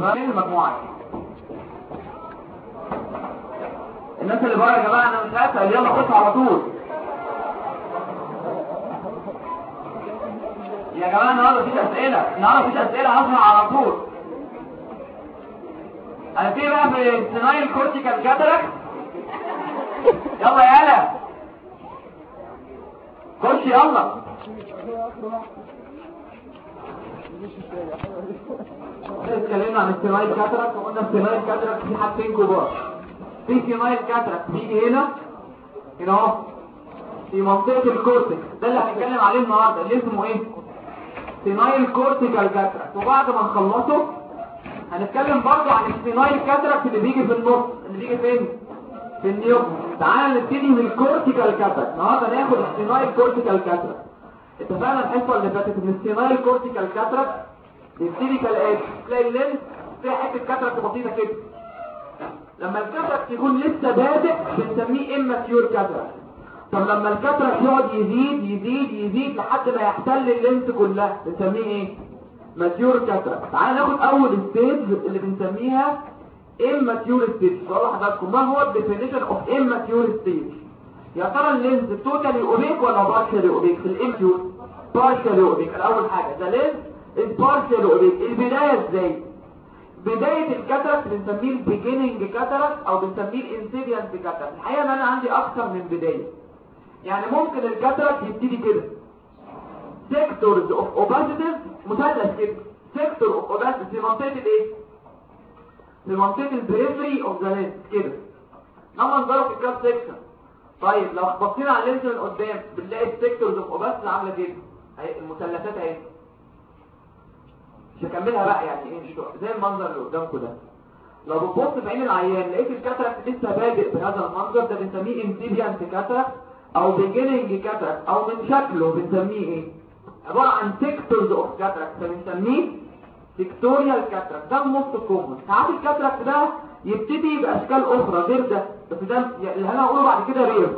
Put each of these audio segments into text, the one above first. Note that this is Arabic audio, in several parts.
فين المجموعه الناس اللي بره يا جماعة أنا مش هسال يلا خش على طول. يا جماعة النهارده مفيش أسئلة. النهارده مفيش أسئلة هشرح على طول. أنا في بقى في ال senile cortical cataract يلا يالا خش يلا. اتكلمنا عن ال senile cataract وقلنا ال senile cataract في حاجتين كبار في senile cataract بيجي هنا هنا اهو في منطقة ال cortex ده اللي هنتكلم عليه النهارده اللي اسمه إيه senile cortical cataract وبعد ما نخلصه هنتكلم برضه عن ال senile cataract اللي بيجي في النص اللي بيجي فين في النيوم تعال نبتدي من ال cortical cataract النهارده ناخد ال senile cortical cataract اتفقنا الحصه اللي فاتت ان ال senile cortical cataract بيبتدي كالاتي تلاقي ال lens فيها حتة cataract بسيطه كده. لما ال cataract يكون لسه بادئ بنسميه immature cataract طب لما ال cataract يقعد يزيد يزيد يزيد لحد ما يحتل ال lens كلها بنسميه إيه؟ mature cataract تعال ناخد أول stage اللي بنسميها immature stage. والله حضراتكم ما هو ال definition of immature stage يا ترى ال lens totally opaque ولا partially opaque في ال immature partially opaque الأول حاجة. ده lens ال partially opaque البداية إزاي؟ بداية ال cataract بنسميه ال beginning cataract أو بنسميه ال incipient cataract الحقيقة إن أنا عندي أكثر من بداية. يعني ممكن ال cataract يبتدي كده. sectors of opacities مثلث كده. sector of opacities في منطقه الايه في منطقه ال periphery of the lens كده. ده منظره في ال cut section طيب لو بصينا على ال lens من قدام بنلاقي ال sectors of opacities عاملة كده. المثلثات اهي مش هكملها بقى يعني إيه مش زي المنظر اللي قدامكم ده. لو بتبص في عين العيان لقيت ال cataract لسه بادئ بهذا المنظر ده بنسميه incipient cataract أو beginning cataract أو من شكله بنسميه إيه؟ عبارة عن sectors of cataract فبنسميه sectorial cataract ده ال most common ساعات ال cataract ده يبتدي باشكال أخرى غير ده؟ بس ده اللي أنا هقوله بعد كده rare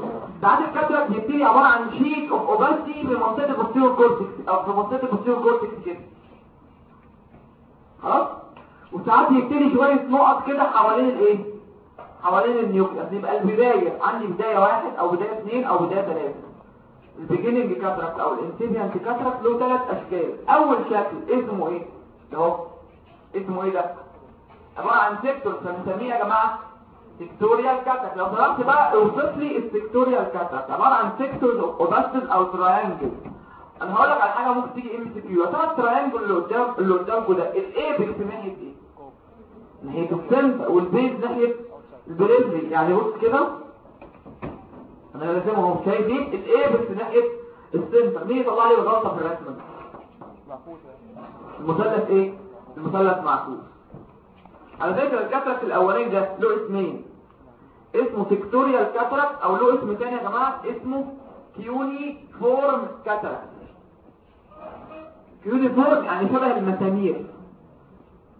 ساعات ال cataract يبتدي عبارة عن sheet of opacity في منطقة ال posterior cortex أو في منطقة ال posterior cortex كده. خلاص؟ وساعات يبتدي شوية نقط كده حوالين الإيه؟ حوالين ال nucleus يبقى البداية عندي بداية واحد أو بداية اثنين أو بداية ثلاثة ال beginning cataract أو ال incipient cataract له ثلاث أشكال. أول شكل اسمه إيه؟ اهو اسمه إيه ده؟ عبارة عن sector فبنسميه يا جماعة sectorial cataract لو طلبت بقى اوصف لي ال sectorial cataract عباره عن sectors of opacities أو triangle أنا هقول لك على حاجة ممكن تيجي MCQ ترى ال triangle اللي قدام اللي قدامكم ده ال apex ناحيه إيه ناحيه ال center وال base ناحيه ال periphery يعني بص كده أنا راسمه اهو شايف دي ال apex ناحيه ال center مين يطلع لي الغلطه في الرسمه المثلث إيه المثلث معكوس على فكره ال cataract الاولاني ده له اسمين اسمه sectorial cataract أو له اسم ثاني يا جماعة اسمه cuneiform cataract. cuneiform يعني شبه المسامير.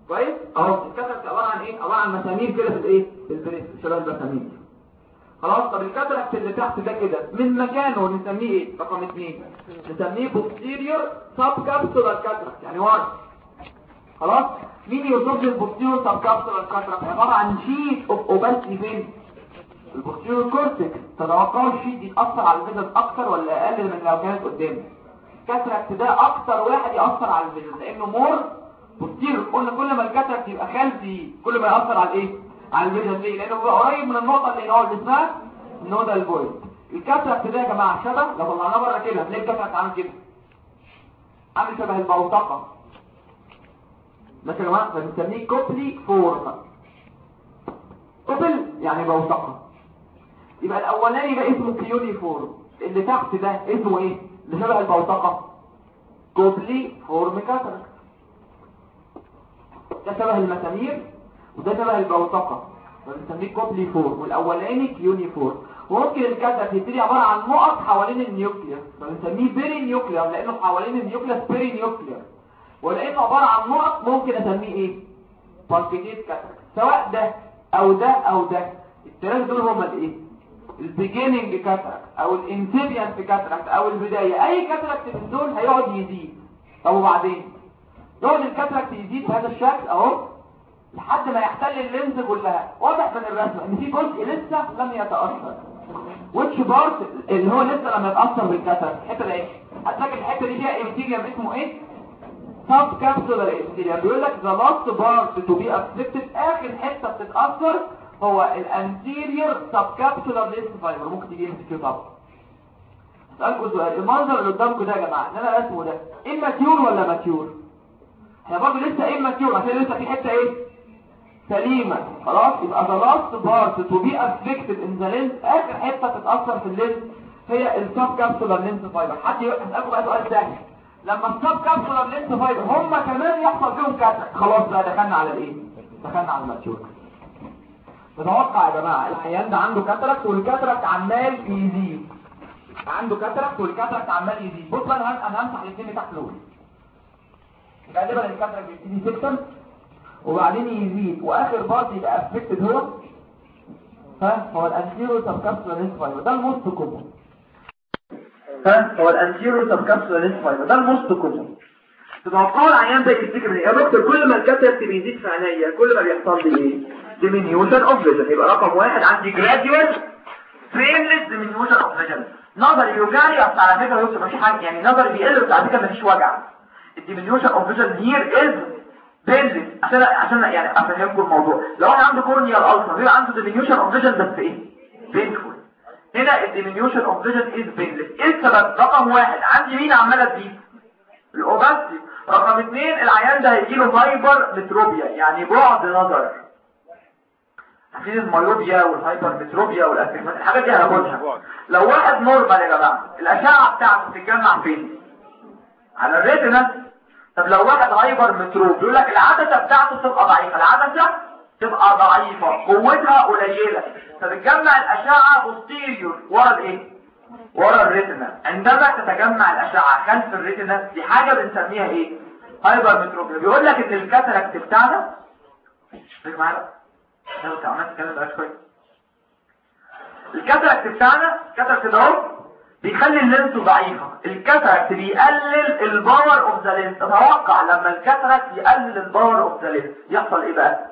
كويس؟ أهو ال cataract عبارة عن إيه؟ عبارة عن مسامير كده في الإيه؟ في ال periphery شبه المسامير. خلاص؟ طب ال cataract اللي تحت ده كده من مكانه نسميه إيه؟ رقم اثنين نسميه posterior subcapsular cataract يعني ورا خلاص؟ مين يوصف لي ال posterior subcapsular cataract عبارة عن sheet of opacity فين؟ ال posterior cortex تتوقعوا ال sheet يتاثر على ال vision أكتر ولا أقل من لو كانت قدام ال cataract ده أكتر واحد يأثر على ال vision لأنه more posterior قلنا كل ما ال cataract يبقى خلفي كل ما يأثر على إيه؟ على ال vision ليه؟ لأنه بيبقى قريب من النقطة اللي اللي اسمها ال nodal point ال cataract ده يا جماعة شبه لو طلعناه بره كده هتلاقي ال cataract عامل كده. عامل شبه البوتقة. ماشي يا جماعة فبنسميه cupuliform cupule يعني بوتقة. يبقى الأولاني ده اسمه cuneiform اللي تحت ده اسمه إيه؟ اللي شبه البوتقة. cupuliform cataract ده شبه المسامير وده شبه البوتقة. فبنسميه cupuliform والأولاني cuneiform وممكن ال cataract يبتدي عبارة عن نقط حوالين ال nucleus فبنسميه perinuclear لأنه حوالين ال nucleus perinuclear ولأنه عبارة عن نقط ممكن أسميه إيه؟ punctate cataract سواء ده أو ده أو ده. الثلاثة دول هما الإيه؟ ال beginning cataract أو ال incipient cataract أو البداية أي cataract من دول هيقعد يزيد. طب وبعدين؟ يقعد ال cataract يزيد بهذا الشكل أهو لحد ما يحتل ال lens كلها. واضح من الرسم إن في جزء لسه لم يتأثر. Which part اللي هو لسه لم يتأثر بال cataract الحتة دي هتلاقي الحتة دي فيها epithelium اسمه إيه؟ subcapsular epithelium بيقول لك the last part to be affected آخر حتة بتتأثر هو ال anterior subcapsular lens fiber ممكن تيجي MCQ طبعا. اسالكم سؤال. المنظر اللي قدامكم ده يا جماعة إن أنا رسمه ده immature ولا mature إحنا برضه لسه immature عشان لسه في حتة إيه؟ سليمة. خلاص؟ يبقى the last part to be affected in the lens آخر حتة تتأثر في ال lens هي ال subcapsular lens fiber حد يسالكم بقى سؤال سهل لما ال subcapsular lens fiber هم كمان يحصل فيهم cataract خلاص بقى دخلنا على الإيه؟ دخلنا على ال mature. نتوقع يا جماعة العيان ده عنده cataract وال cataract عمال يزيد عنده cataract وال cataract عمال يزيد. بص أنا أنا همسح الاثنين تحت دول غالبا ال cataract بيبتدي sectorial وبعدين يزيد. وآخر part يبقى affected هو؟ ها؟ هو ال anterior subcapsular fiber ده ال most common ها؟ هو ال anterior subcapsular fiber ده ال most common تتوقعوا العيان ده يشتكي إيه؟ يا دكتور كل ما ال cataract بيزيد في عينيا كل ما بيحصل لي إيه؟ Diminution of vision يبقى رقم واحد عندي gradual painless diminution of vision نظري بيوجعني بس على فكرة يوسف مفيش حاجة. يعني نظري بيقل بس على فكرة مفيش وجع. ال diminution of vision here is painless عشان عشان يعني أفهمكم الموضوع. لو واحد عنده corneal ulcer بيبقى عنده diminution of vision بس إيه؟ painful هنا ال diminution of vision is painless إيه السبب؟ رقم واحد. عندي مين عمالة تزيد ال opacity رقم اثنين العيان ده هيجيله hypermetropia يعني بعد نظر عارفين ال myopia وال hypermetropia وال astigmatism الحاجات دي هناخدها لو واحد normal يا جماعة الأشعة بتاعته بتتجمع فين؟ على ال retina. طب لو واحد hypermetrope بيقول لك العدسة بتاعته تبقى ضعيفة. العدسة تبقى ضعيفة قوتها قليلة. فبتجمع الأشعة posterior ورا الايه ورا ال retina. عندما تتجمع الأشعة خلف ال retina دي حاجة بنسميها إيه؟ hypermetropia بيقول لك إن ال cataract بتاعنا معايا لو شوية ال cataract بتاعنا ال cataract ده بيخلي ال lens ضعيفة ال cataract بيقلل ال power of the lens تتوقع لما ال cataract يقلل ال power of the lens يحصل إيه بقى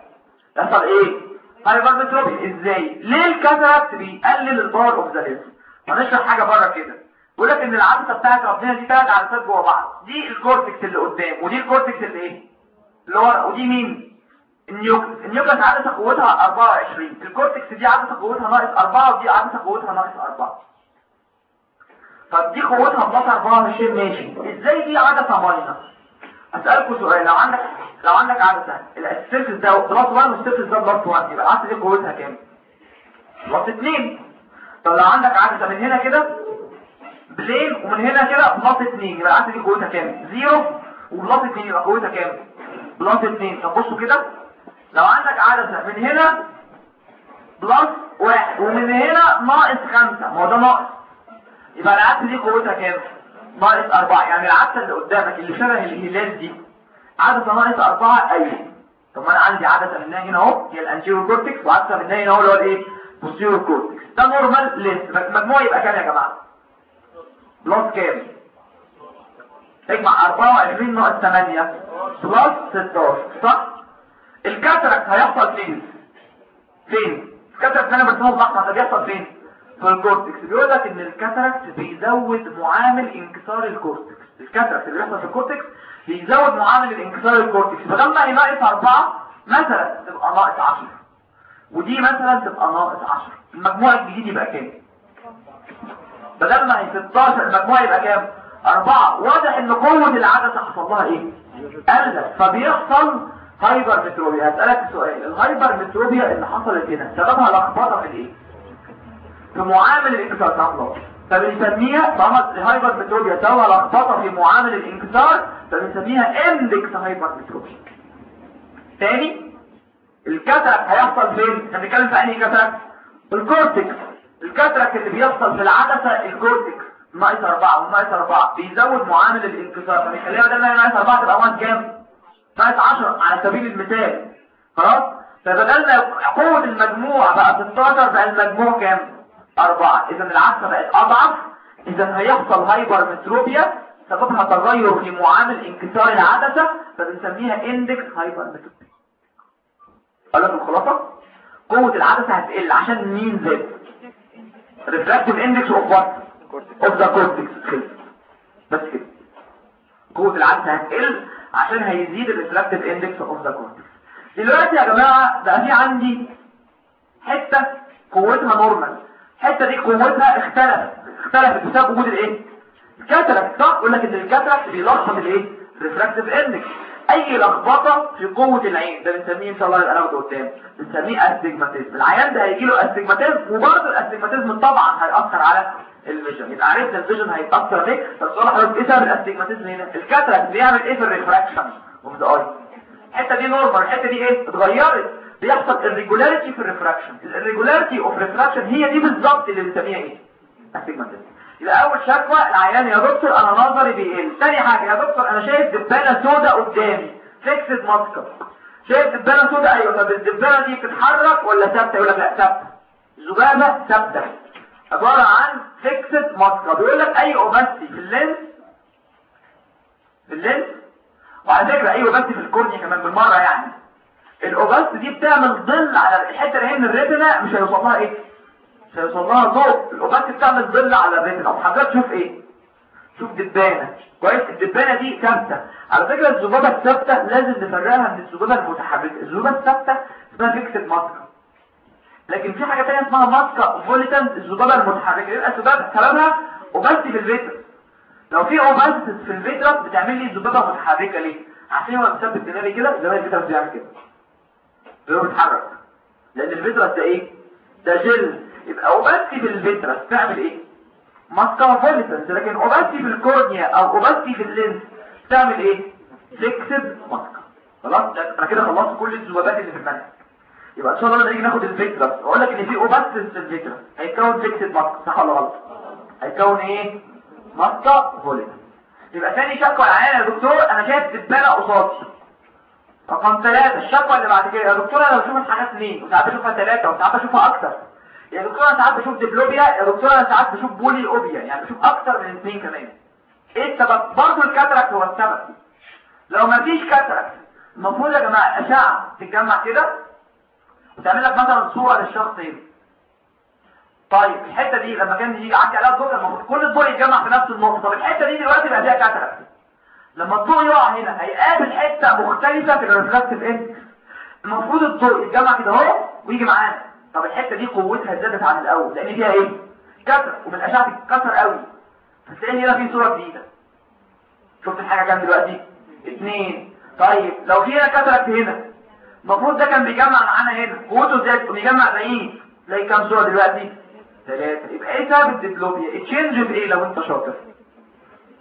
يحصل إيه hypermetropia إزاي ليه ال cataract بيقلل ال power of the lens هنشرح حاجة بره كده بيقول لك ان العدسه بتاعت ربنا دي ثلاث عدسات جوه بعض دي ال cortex اللي قدام ودي ال cortex اللي إيه اللي ورا ودي مين ال nucleus عدسه قوتها 24 ال cortex دي عدسه قوتها ناقص 4 ودي عدسه قوتها ناقص 4 طب دي قوتها plus 24 ماشي. إزاي دي عدسه minus اسالكم سؤال. لو عندك لو عندك عدسه ال surface ده plus 1 وال surface ده plus 1 يبقى العدسه دي قوتها كام؟ plus 2 طب لو عندك عدسه من هنا كده plane ومن هنا كده plus 2 يبقى العدسه دي قوتها كام؟ 0 و plus 2 يبقى قوتها كام؟ plus 2 طب بصوا كده. لو عندك عدسة من هنا plus 1 ومن هنا ناقص 5 ما هو ده ناقص. يبقى العدسة دي قوتها كام؟ ناقص 4 يعني العدسة اللي قدامك اللي شبه الهلال دي عدسة ناقص 4 أيوه طب ما أنا عندي عدسة منها هنا أهو هي ال anterior cortex وعدسة منها هنا أهو اللي هو الإيه؟ posterior cortex ده normal lens مجموع يبقى كام يا جماعة؟ plus كام؟ اجمع 24 ناقص 8 plus 16 صح؟ ال cataract هيحصل فين؟ فين؟ ال cataract اللي أنا برسمه بالاحمر ده بيحصل فين؟ في ال cortex. بيقول لك إن ال cataract بيزود معامل انكسار ال cortex. ال cataract اللي بيحصل في ال cortex بيزود معامل الانكسار ال cortex. فلما ينقص 4 مثلا تبقى ناقص 10 ودي مثلا تبقى ناقص 10 المجموع الجديد يبقى كام؟ بدل ما هي 16 المجموع يبقى كام؟ 4 واضح إن قوة العدسة حصل لها إيه؟ قلت فبيحصل hypermetropia هسألك سؤال. ال hypermetropia اللي حصلت هنا سببها لخبطة في الإيه؟ في معامل الانكسار فبنسميها طالما ال hypermetropia سببها لخبطة في معامل الانكسار فبنسميها index hypermetropia. تاني ال cataract هيحصل فين؟ إحنا بنتكلم في أنهي cataract؟ ال cortex. ال cataract اللي بيحصل في العدسة ال cortex. ناقص 4 وناقص 4 بيزود معامل الانكسار. فبيخليها بدل ما هي ناقص 4 تبقى 1 كام؟ ناقص 10 على سبيل المثال. خلاص؟ فبدلنا قوة المجموع بقى 16 بقى المجموع كام؟ 4 اذا العدسة بقت أضعف. اذا هيحصل hypermetropia سببها تغير في معامل انكسار العدسة فبنسميها index hypermetropia قال لك الخلاصة؟ قوة العدسة هتقل. عشان مين زاد refractive index of what of the cortex بس كده. قوة العدسة هتقل. عشان هيزيد ال refractive index of the cortex دلوقتي يا جماعة بقى في عندي حتة قوتها normal الحتة دي قوتها اختلفت. اختلفت بسبب وجود الايه؟ ال cataract صح؟ يقول لك إن ال cataract بيلخبط الايه؟ refractive index أي لخبطة في قوة العين. ده بنسميه إن شاء الله يبقى ناخده قدام. بنسميه astigmatism العيان ده هيجي له astigmatism وبرضه ال astigmatism طبعا هيأثر على ال vision. يبقى عرفنا ال vision هيتأثر ليه؟ بس والله حضرتك إيه سبب ال astigmatism هنا. ال cataract بيعمل إيه في ال refraction الحتة دي normal الحتة دي إيه؟ اتغيرت. بيحصل irregularity في ال refraction ال irregularity of refraction هي دي بالظبط اللي بنسميها إيه؟ astigmatism يبقى أول شكوى العيان يا دكتور أنا نظري بيقل. ثاني حاجة يا دكتور أنا شايف دبانة سوداء قدامي. fixed musca شايف دبانة سوداء أيوه. طب الدبانة دي بتتحرك ولا ثابتة؟ يقول لك لا ثابتة. ذبابه ثابتة. عبارة عن fixed musca بيقول لك أي opacity في ال lens في ال lens وعلى فكره أي opacity في ال cornea كمان بالمرة يعني. ال opacity دي بتعمل ظل على الحتة اللي هي من ال retina مش هيوصل لها إيه؟ مش هيوصل لها ضوء. ال opacity بتعمل ظل على ال retina. وحضرتك شوف إيه؟ شوف دبانة. كويس؟ الدبانة دي ثابتة. على فكرة الذبابه الثابتة لازم نفرقها من الذبابه المتحركة. الذبابه الثابتة اسمها fixed musca لكن في حاجة ثانية اسمها musca volitans الذبابه المتحركة. يبقى الذبابه سببها opacity في ال vitreous لو في opacity في ال vitreous بتعمل لي ذبابه متحركة ليه؟ عشان هو مثبت دماغي كده زي ال vitreous بيعمل كده. هو بيتحرك لأن ال vitreous ده إيه؟ ده جل. يبقى opacity في ال vitreous تعمل إيه؟ musca volitans لكن opacity في ال cornea أو opacity في ال lens تعمل إيه؟ fixed musca خلاص؟ أنا كده خلصت كل الذبابات اللي في المنهج. يبقى إن شاء الله نيجي ناخد ال vitreous أقول لك إن في اوباستي في الفيترس هيتكون فيكسد ماسكا صح ولا غلط؟ هيتكون إيه؟ musca volitans يبقى ثاني شكوى يا دكتور أنا شايف دبانه قصادي رقم ثلاثة الشكوى اللي بعد كده. يا دكتور أنا بشوف الحاجات اثنين وساعات بشوفها ثلاثة وساعات بشوفها أكتر. يا دكتور أنا ساعات بشوف diplopia يا دكتور أنا ساعات بشوف polyopia. يعني بشوف أكتر من اثنين كمان. إيه السبب؟ برضه ال cataract هو السبب. لو ما فيش cataract المفروض يا جماعة الاشعه تتجمع كده وتعمل لك مثلا صورة للشخص هنا طيب الحتة دي لما كان يجي عندي عليها الضوء المفروض كل الضوء يتجمع في نفس النقطه طب الحتة دي دلوقتي بقى فيها cataract لما الضوء يقع هنا هيقابل حتة مختلفة في ال refractive index المفروض الضوء يتجمع كده أهو ويجي معانا. طب الحتة دي قوتها زادت عن الأول لأن فيها إيه؟ كسر ومن الأشعة تتكسر قوي. فتلاقي هنا في صورة جديدة. شفت الحاجة كام دلوقتي؟ اثنين طيب لو في هنا كسرت هنا المفروض ده كان بيجمع معانا هنا. قوته زادت وبيجمع بعيد تلاقي كام صورة دلوقتي؟ ثلاثة يبقى إيه سبب ال diplopia change في إيه لو أنت شاطر؟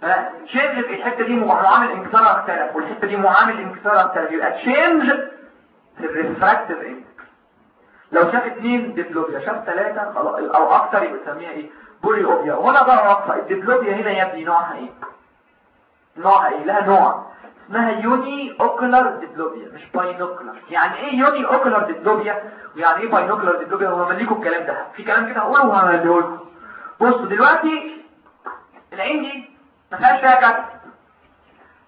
ها؟ change في الحتة دي معامل انكسار اختلف والحتة دي معامل انكسار اختلف يبقى change في ال refractive لو شاف اثنين diplopia شاف ثلاثة أو أكتر يبقى نسميها إيه؟ polyopia. وهنا بقى وقفة ال diplopia هنا يا ابني نوعها إيه؟ نوعها إيه؟ لها نوع. اسمها uniocular diplopia مش binocular يعني إيه uniocular diplopia؟ ويعني إيه binocular diplopia؟ هو مليكم الكلام ده. في كلام كده هقوله وهمليه لكم. بصوا دلوقتي العين دي ما فيهاش فيها cataract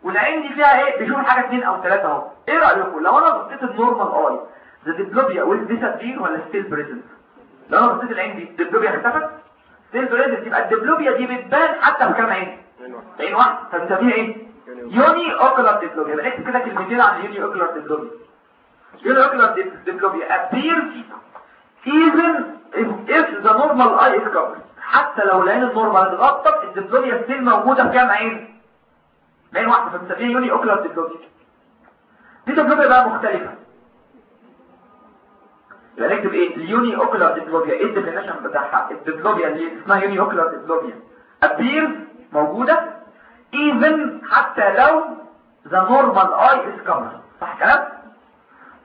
والعين دي فيها إيه؟ بيشوف حاجة اثنين أو ثلاثة أهو. إيه رأيكم؟ لو أنا بصيت ال normal eye the diplopia will disappear ولا still present لو أنا بصيت العين دي ال diplopia اختفت still present يبقى ال diplopia دي بتبان حتى في كام عين؟ عين واحد فبنسميها إيه؟ uniocular diplopia يبقى نكتب كده كلمتين عن ال uniocular diplopia uniocular diplopia appears even if the normal eye is covered. حتى لو العين ال normal اتغطت ال diplopia still موجودة في كام عين؟ عين واحدة. فبنسميها uniocular diplopia دي diplopia بقى مختلفة. يبقى نكتب إيه؟ ال uniocular diplopia إيه ال definition بتاعها؟ ال diplopia اللي اسمها uniocular diplopia appears موجودة even حتى لو the normal eye is covered. صح كلام؟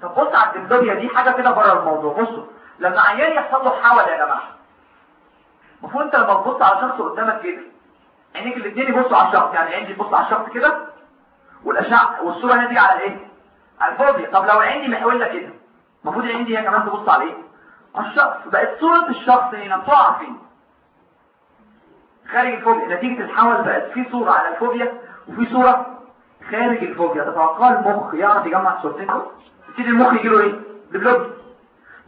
طب بص على ال diplopia دي حاجة كده بره الموضوع. بصوا لما عيان يحصل له حول يا جماعة المفروض انت لما تبص على شخص قدامك كده؟ عينيك الاثنين يبصوا على الشخص يعني عيني تبص على الشخص كده؟ والأشعة والصورة هنا تيجي على إيه؟ على ال fovea طب لو عيني محولة كده المفروض العين دي هي كمان تبص على إيه؟ على الشخص. بقت صورة الشخص هنا بتقع فين؟ خارج ال fovea. نتيجة الحول بقت في صورة على ال fovea وفي صورة خارج ال fovea. تتوقع المخ يعرف يجمع الصورتين يبتدي المخ يجي له إيه؟ diplopia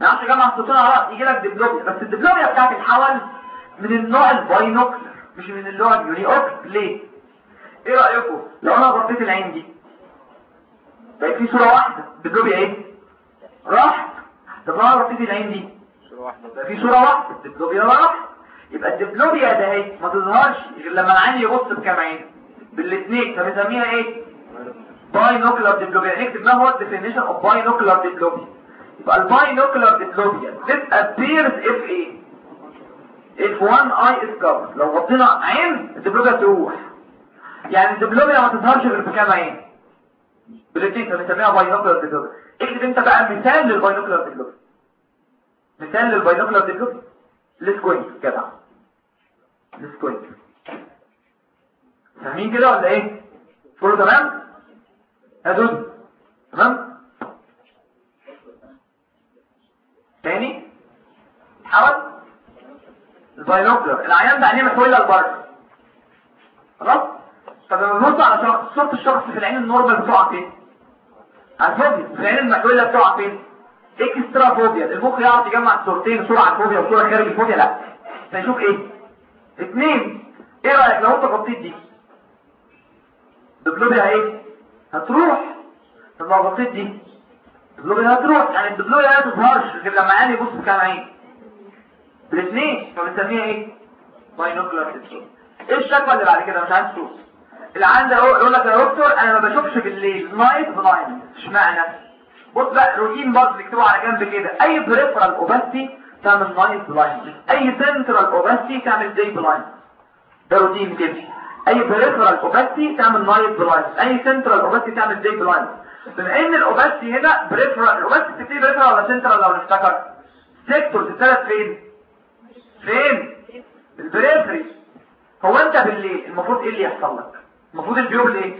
ما يعرفش يجمع الصورتين على بعض يجي لك diplopia بس ال diplopia بتاعت الحول من النوع ال binocular مش من النوع ال uniocular ليه إيه رأيكم؟ لو أنا غطيت العين دي بقت في صورة واحدة. ال diplopia إيه؟ راحت. طب لو أنا غطيت العين دي صورة واحدة. بقى في صورة واحدة. ال diplopia راحت. يبقى ال diplopia ده اهي ما تظهرش غير لما العين يبص بكام عين بالاثنين فبنسميها إيه؟ binocular diplopia نكتب ما هو ال definition of binocular diplopia يبقى ال binocular diplopia this appears if إيه if one eye is covered. لو غطينا عين ال diplopia تروح. يعني ال diplopia ما تظهرش غير بكام عين بالاثنين فبنسميها binocular diplopia اكتب انت بقى مثال لل binocular diplopia مثال لل binocular diplopia ال squint جدع ال squint فاهمين كده ولا إيه؟ كله تمام؟ هدول تمام؟ تاني؟ حاول ال binocular العيان ده عينيه محوله لبره خلاص؟ طب لما نبص على شخص صورة الشخص في العين ال normal بتقع فين؟ على ال fovea. في العين المحوله بتقع فين؟ extra fovea المخ يعرف يجمع صورتين صورة على ال fovea وصورة خارج ال fovea؟ لا. فيشوف إيه؟ اتنين إيه رأيك؟ لو انت غطيت دي. ال diplopia إيه هتروح. طب لو غطيت دي. ال diplopia هتروح. يعني ال diplopia ما تظهرش غير لما عيني يبص بكام عين. بالاثنين فبنسميها إيه؟ binocular إيه الشكوى اللي بعد كده؟ مش عايز تشوف. ده يقول لك يا دكتور أنا ما بشوفش بالليل. night blind. اشمعنى؟ بص بقى روتين برضه نكتبه على جنب كده. أي peripheral opacity تعمل night blind أي central opacity تعمل day blind ده روتين كده أي peripheral opacity تعمل night blind أي central opacity تعمل day blind بما ان ال opacity هنا؟ peripheral ال opacity بتبتدي peripheral ولا سنترال لو نفتكر sector تتثبت فين؟ فين؟ ال periphery هو أنت بالليل المفروض إيه اللي يحصل لك؟ المفروض ال pupil إيه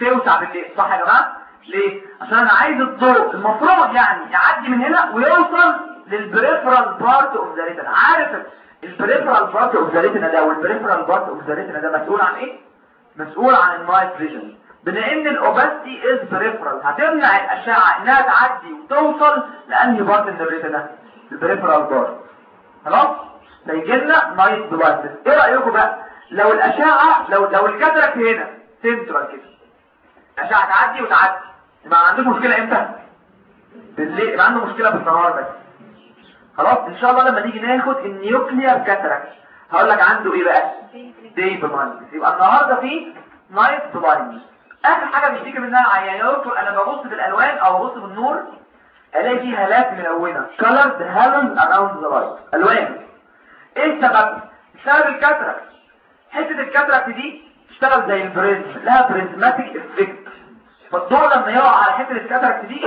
توسع بالليل صح يا جماعة؟ ليه؟ عشان أنا عايز الضوء. المفروض يعني يعدي من هنا ويوصل لل peripheral part of the retina عارف ال peripheral part of the retina ده وال peripheral part of the retina ده مسؤول عن إيه؟ مسؤول عن ال night vision بما إن ال opacity is peripheral هتمنع الأشعة إنها تعدي وتوصل لأنهي part من ال retina ال peripheral part خلاص؟ فيجي لنا night blindness إيه رأيكم بقى؟ لو الأشعة لو لو ال cataract هنا سنترال كده. الأشعة تعدي وتعدي. ما عندوش مشكلة إمتى؟ بالليل. يبقى عنده مشكلة بالنهار بس. خلاص إن شاء الله لما نيجي ناخد ال nuclear cataract. هقول لك عنده إيه بقى؟ day blind. يبقى النهارده في night blind. آخر حاجة بيشتكي منها دكتور أنا ببص في الألوان أو ببص في النور ألاقي فيه هالات ملونة. Colored halos around the light. ألوان. إيه السبب؟ سبب ال cataract. حتة ال cataract دي تشتغل زي ال prism. لها prismatic effect فالضوء لما يقع على حتة ال cataract دي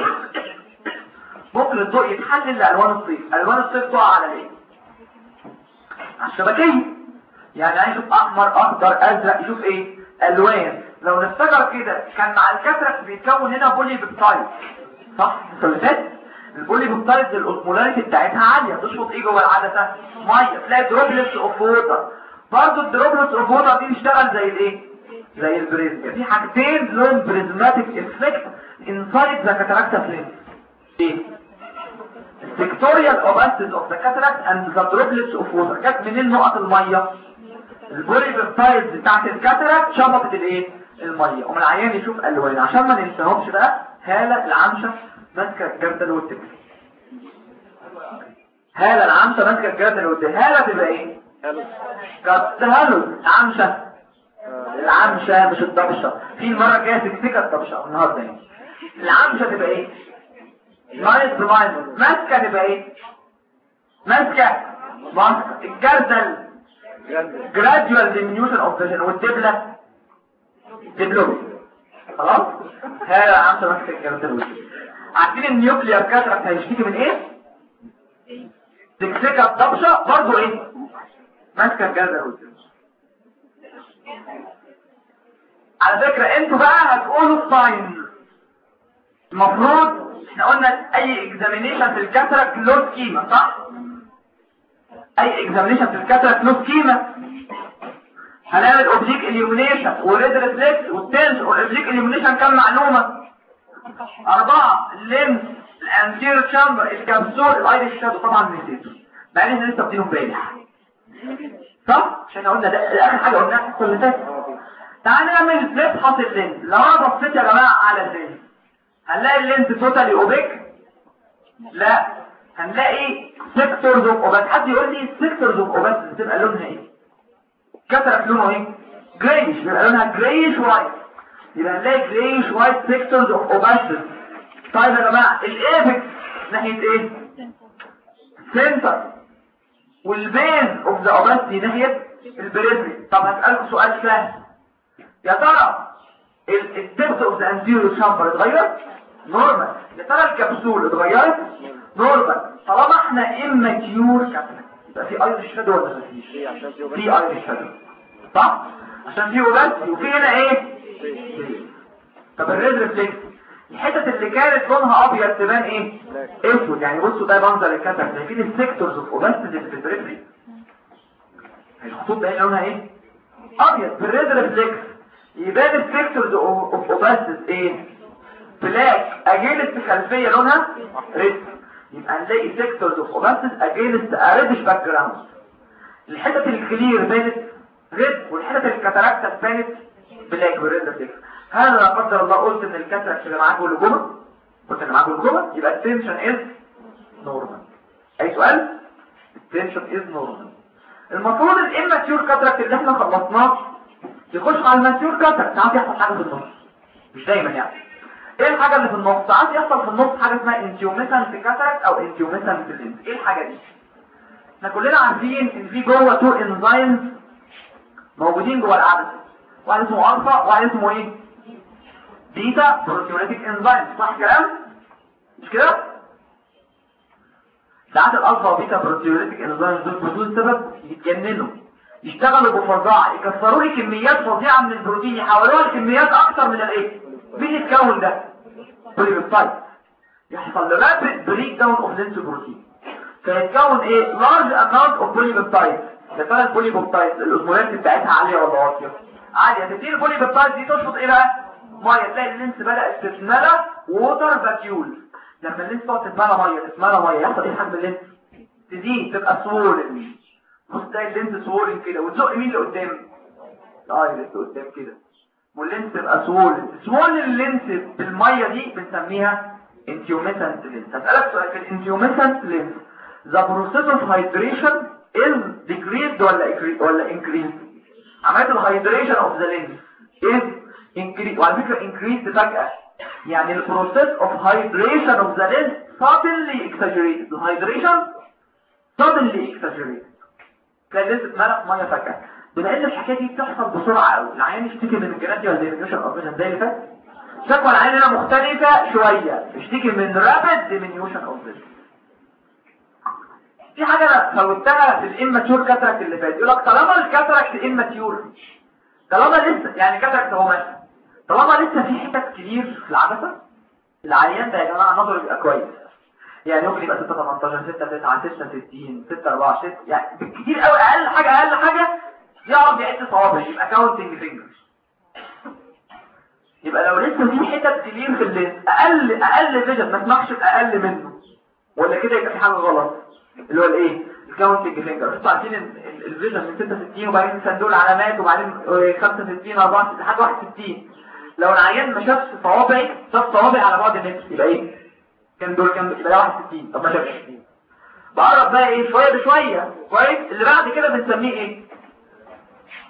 ممكن الضوء يتحلل لألوان الطيف. ألوان الطيف تقع على إيه على الشبكيه يعني عايز يشوف أحمر أخضر أزرق يشوف إيه؟ ألوان. لو نفتكر كده كان مع ال cataract بيتكون هنا polypeptide صح ثلاثات ال polypeptide ال osmolarity بتاعتها عالية. تشفط إيه جوه العدسة؟ مية. تلاقي droplets of water. برضه ال droplets of water دي بتشتغل زي الإيه؟ زي البريزم في حاجتين لهم بريزماتيك إفكت انسايد ذا كاتاراكت فليم إيه؟ Pictorial opacity of the cataract and the droplets of water. جت منين نقط الميه البولي بيبتايدز بتاعت الكاتراكت شبطت الايه؟ المية. ومن العيان يشوف الوان عشان ما ننساهمش بقى. هالة العمشة ماسكة الجردل والتبس هالة العمشة ماسكة الجردل والتبس هالة تبقى إيه؟ هالو عمشه العمشة. مش الضبشه في المره الجايه تمسكها الضبشه النهارده يعني. العمشة تبقى إيه؟ نايت بلايند ماسكه تبقى إيه ماسكه ماسكه الجردل. Gradual diminution of vision. والدبلة. دبلومي خلاص؟ هذا عمسة ماسك الجردل. عارفين النيوكليار كاتراكت هيشتكي من إيه؟ تكسكة الضبشة برضو إيه؟ ماسكة الجردل. على فكرة أنتوا بقى هتقولوا الساين المفروض إحنا قلنا أي اكزامينيشن في الكاتراكت له سكيمة صح؟ أي اكزامينيشن في الكاتراكت له سكيمة هنعمل اوبجيك اليومينيشن وريد ريفلكس والتنس والاوبجيك اليومينيشن كم معلومة؟ أربعة. ال lens anterior chamber ال capsule ال iris shadow طبعا نسيته ان إحنا لسه واخدينه امبارح صح؟ عشان قلنا ده آخر حاجة قلناها في اللي فاتت تعال نعمل نفحص ال lens لو أنا بصيت يا جماعة على ال lens هنلاقي ال lens totally opaque لا. هنلاقي sectors of opacity حد يقول لي sectors of opacity بتبقى لونها إيه؟ cataract لونه إيه؟ greyish بيبقى لونها greyish white يبقى هنلاقي greyish white sectors of opacity طيب يا جماعة ال apex ناحية إيه؟ center وال base of the opacity ناحية ال periphery طب هسألكم سؤال سهل. يا ترى ال depth of the anterior chamber اتغير؟ normal يا ترى الكبسول اتغيرت؟ normal طالما إحنا immature capsule يبقى في iris shadow ولا مفيش في iris shadow صح؟ عشان في opacity وفي هنا إيه؟ طب ال red reflex الحتت اللي كانت لونها أبيض تبان إيه؟ أسود. يعني بصوا ده منظر ال cataract شايفين ال sectors of opacity اللي في ال periphery الخطوط ده لونها إيه؟ أبيض. في ال red reflex يبان ال sectors of opacity إيه؟ black against خلفيه لونها red. يبقى هنلاقي sectors of opacity against reddish background الحتت ال clear بانت red والحتت ال cataractous بانت black reflex هل لا قدر الله قلت إن ال cataract اللي معاك والجمل؟ قلت إن معاك والجمل؟ يبقى ال tension is normal أي سؤال؟ ال tension is normal المفروض ال immature cataract اللي إحنا خلصناه يخش على ال mature cataract ساعات يحصل حاجة في النص. مش دايما يعني. إيه الحاجة اللي في النص؟ ساعات يحصل في النص حاجة اسمها intumescent cataract أو intumescent lens إيه الحاجة دي؟ إحنا كلنا عارفين إن في جوه two enzymes موجودين جوه العدسه واحد اسمه ألفا وواحد اسمه إيه؟ beta proteolytic enzyme صح كلام؟ مش كده؟ ساعات ال alpha و beta proteolytic enzyme دول بدون سبب يتجننوا. يشتغلوا بفظاعة يكسروا لي كميات فظيعة من البروتين يحولوها لكميات أكتر من الإيه؟ مين يتكون ده. polypeptide يحصل rapid breakdown of lens protein فيتكون إيه large amount of polypeptide يا ترى ال polypeptide ال osmolarity بتاعتها عاليه ولا واطيه عاليه تبتدي ال polypeptide دي تشفط إيه بقى ميه تلاقي ال lens بدات تتملى water vacuole لما ال lens تقعد تتملى ميه تتملى ميه يحصل إيه حجم ال lens تزيد تبقى swollen بص تلاقي ال lens swollen كده وتزق مين لقدام ال iris لقدام كده وال lens ال swollen في الميه دي بنسميها intumescent lens هسألك سؤال في ال intumescent lens the process of hydration is decreased ولا increased ولا increased عملية ال hydration of the lens is increased وعلى فكرة increased فجأة. يعني ال process of hydration of the lens suddenly exaggerated ال hydration suddenly exaggerated كان لازم مرق مية فجأة. بما ان الحكاية دي بتحصل بسرعة قوي العيان يشتكي من ال gradual diminution of vision زي اللي فات. شكوى العيان هنا مختلفة شوية. يشتكي من rapid diminution of vision في حاجة أنا فوتها في ال immature cataract اللي فات. يقول لك طالما ال cataract immature طالما لسه يعني cataract هو ماشي طالما لسه في حتت clear في العدسة العيان ده يا جماعة نظره يبقى كويس. يعني ممكن يبقى 6 18 6 9 6 60 6 4 6 يعني بالكتير قوي أقل حاجة أقل حاجة يعرف يعد صوابع يبقى counting fingers يبقى لو لسه في حتت كتير في الليل أقل أقل vision ما تسمحش بأقل منه. ولا كده يبقى في حاجة غلط. اللي هو الإيه؟ ال counting finger أنتوا عارفين ال vision من 66 وبعدين صندوق العلامات وبعدين 65 64 لحد 61 لو العيان ما شافش صوابعي شاف صوابعي على بعد متر يبقى إيه؟ كام دول كام يبقى ده 61 طب ما شافش. بقرب بقى إيه؟ شوية بشوية. كويس؟ اللي بعد كده بنسميه إيه؟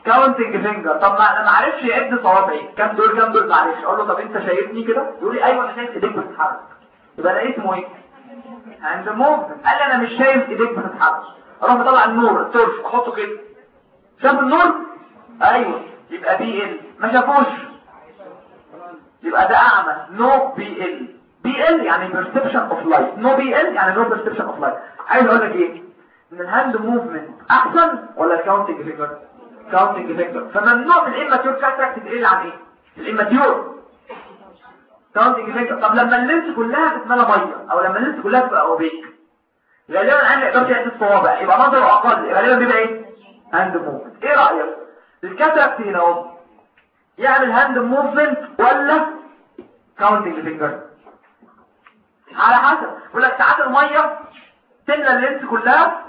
counting finger. طب ما أنا ما عرفش يعد صوابعي. كام دول كام دول معلش. أقول له طب أنت شايفني كده؟ يقول لي أيوه أنا شايف إيديك بتتحرك. يبقى ده اسمه إيه؟ hand movement قال لي أنا مش شايف إيديك بتتحرك. أروح مطلع النور ال torch احطه كده. شاف النور؟ أيوه. يبقى PL. ما شافوش. يبقى ده أعمى. no PL. PL يعني perception of light no PL يعني no perception of light عايز أقول لك إيه؟ إن ال hand movement أحسن ولا ال counting finger counting finger فممنوع من ال immature cataract تقل عن إيه؟ ال immature counting finger طب لما ال lens كلها تتملى مية أو لما ال lens كلها تبقى opaque غالبا ما يقدرش يعد الصوابع يبقى نظره أقل غالبا بيبقى إيه؟ hand movement. إيه رأيك؟ ال cataract هنا أهو. يعمل hand movement ولا counting finger على حسب. يقول لك ساعات المية تملى ال lens كلها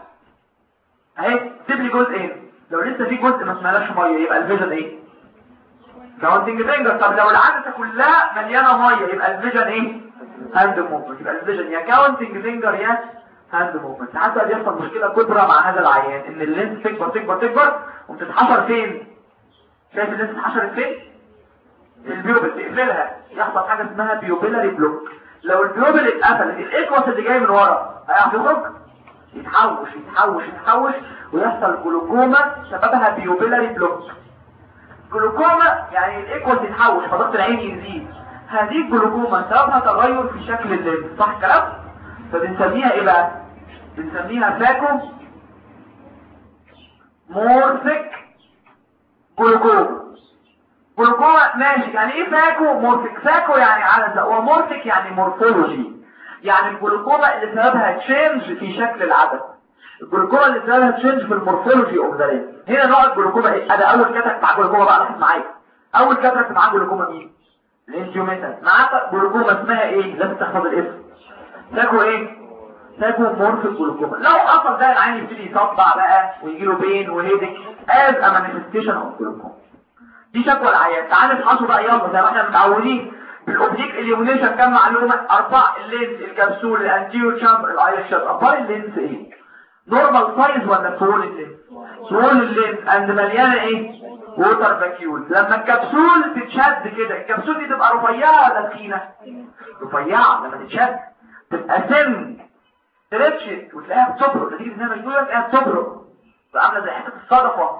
أهي تسيب لي جزئين لو لسه في جزء ما اسمهاش مية يبقى الفيجن إيه؟ counting finger طب لو العدسة كلها مليانة مية يبقى ال vision إيه؟ hand movement يبقى ال vision يا counting finger يا hand movement بقى بيحصل مشكلة كبرى مع هذا العيان إن ال lens تكبر تكبر تكبر وبتتحشر فين؟ شايف ال lens اتحشرت فين؟ ال pupil تقفلها يحصل حاجة اسمها pupillary block. لو ال pupil اتقفلت ال aqueous اللي جاي من ورا هيعرف يخرج؟ يتحوش يتحوش يتحوش ويحصل جلوكوما سببها pupillary block glaucoma يعني ال aqueous تتحوش فضغط العين يزيد. هذه الجلوكوما سببها تغير في شكل ال lens صح الكلام فبنسميها إيه بقى؟ بنسميها phacomorphic glaucoma. جلوكوما ماشي. يعني إيه phacomorphic؟ phaco يعني عدسه و morphic يعني morphology. يعني الجلوكوما اللي سببها change في شكل العدسه الجلوكوما اللي سببها change في ال morphology of the هنا نوع الجلوكوما إيه؟ أنا أول cataract مع جلوكوما بقى لاحظ معايا. أول cataract معاه جلوكوما مين؟ الانجيوميتال. معاه جلوكوما اسمها إيه؟ لازم تحفظ الاسم. phaco إيه؟ phacomorphic glaucoma لو حصل ده العين يبتدي يصدع بقى ويجي له pain و headache is a manifestation of glaucoma. دي شكوى العيان. تعال نفحصه بقى. يلا زي ما إحنا متعودين. بال oblique illumination كام معلومة أربع اللينس الكبسول الانتيور تشامبر الايرشات أخبار ال lens إيه؟ normal size ولا swollen lens swollen lens and مليانة إيه؟ water vacuoles لما الكبسول تتشد كده الكبسول دي تبقى رفيعة ولا تخينة؟ رفيعة. لما تتشد تبقى thin stretched وتلاقيها بتبرق نتيجه انها مشدوده تلاقيها بتبرق عاملة زي حتة الصدفه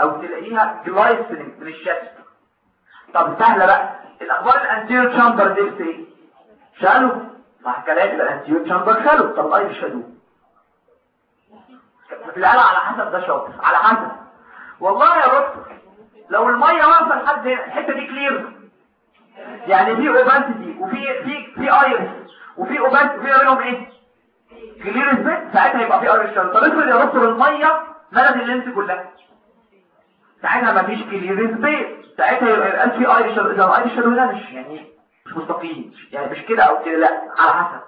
أو تلاقيها glistening من الشد طب سهلة بقى. الأخبار ال anterior chamber دي إيه shallow. مع كلام ال anterior chamber shallow. طب إيه شالوه. العيال على حسب ده شاطر. على حسب. والله يا دكتور لو المية واقفه لحد هنا الحتة دي clear يعني في opacity وفي في في iris وفي opacity في بينهم إيه؟ clear ساعتها يبقى في iris طب افرض يا دكتور الميه ملت ال lens كلها. ساعتها مفيش clear space ساعتها يبقى في iris إذا ال iris ده مش يعني مش مستقيم. يعني مش كده أو كده لا على حسب.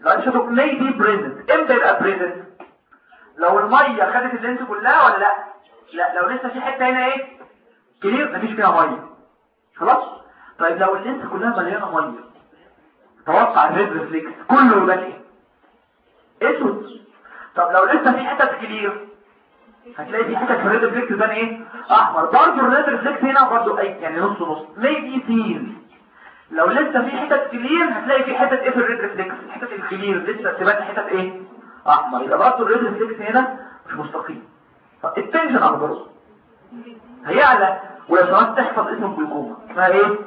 ال iris may be present. إمتى يبقى present لو المية خدت ال lens كلها ولا لا؟ لا لو لسه في حتة هنا إيه؟ clear مفيش فيها مية. خلاص؟ طيب لو ال lens كلها مليانة مية توقع ال red reflex كله يبقى إيه؟ أسود. طب لو لسه في حتة clear هتلاقي في في ال red reflex ده إيه؟ أحمر. برضه ال red reflex هنا برضه اي يعني نص نص. maybe seen لو لسه في حتة clear هتلاقي في حتة إيه في ال red reflex حتة ال clear لسه تبان حتة إيه؟ أحمر. يبقى برضه ال red reflex هنا مش مستقيم. ال tension اخباره هيعلى. ولو سمحت تحفظ اسم الجلوكوما. اسمها إيه؟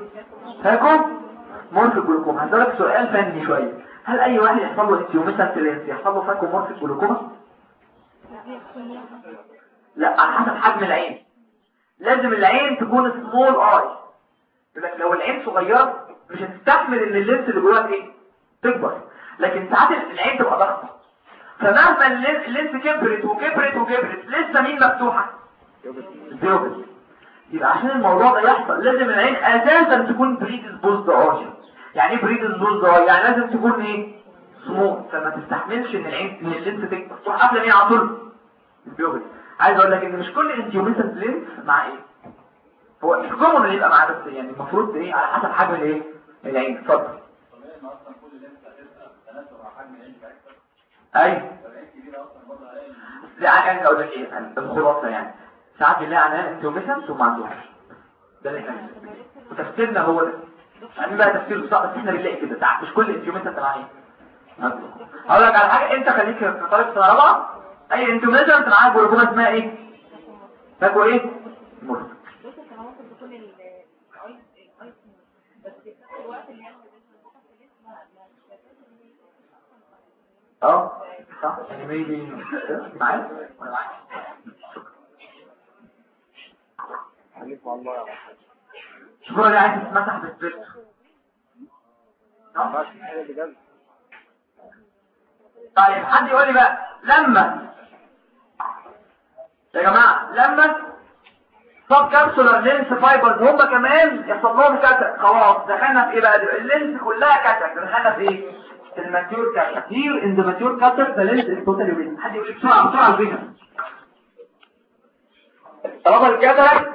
phacomorphic glaucoma. هسألك سؤال فني شوية. هل أي واحد يحصل له intumescent lens يحصل له phacomorphic glaucoma؟ لا على حسب حجم العين. لازم العين تكون سمول اي لك لو العين صغيرة مش هتستحمل إن ال lens اللي جواها إيه؟ تكبر. لكن ساعات العين تبقى ضخمه فمهما ال lens كبرت وكبرت وكبرت لسه مين مفتوحة؟ ال pupil يبقى عشان الموضوع ده يحصل لازم العين أساسا تكون predisposed organ يعني إيه predisposed يعني لازم تكون إيه؟ سموث فما تستحملش إن العين إن ال lens تكبر. تروح قافلة مين على طول؟ عايز أقول لك ان مش كل intumescent lens مع إيه؟ هو مش common يبقى مع بس يعني المفروض إيه على حسب حجم الايه؟ العين. اتفضل. أيوه. لا يعني أقول لك إيه الخلاصه يعني. ساعات بنلاقي عنها انتوميشن ثم عندوش ده اللي إحنا وتفسيرنا هو ده. يعني بقى تفسير صعب بس إحنا بنلاقي كده. ساعات مش كل انتوميشن تبع إيه هقول لك على حاجة. انت خليك في طالب سنه رابعه أي انتوميشن انت معاك جلوكوما اسمها إيه؟ فاكوا إيه؟ مرض أه صح. يعني ميبي معايا؟ ولا معايا خليك مع الله يا شكرا اللي عايز حاجة بجد. طيب حد يقول لي بقى لما يا جماعة لما subcapsular lens fibers هم كمان يحصل لهم cataract. خلاص دخلنا في إيه بقى؟ ال lens كلها cataract. دخلنا في إيه في ال mature cataract here in the mature cataract the lens is totally opaque حد يقول بسرعة بسرعة ال vision طالما ال cataract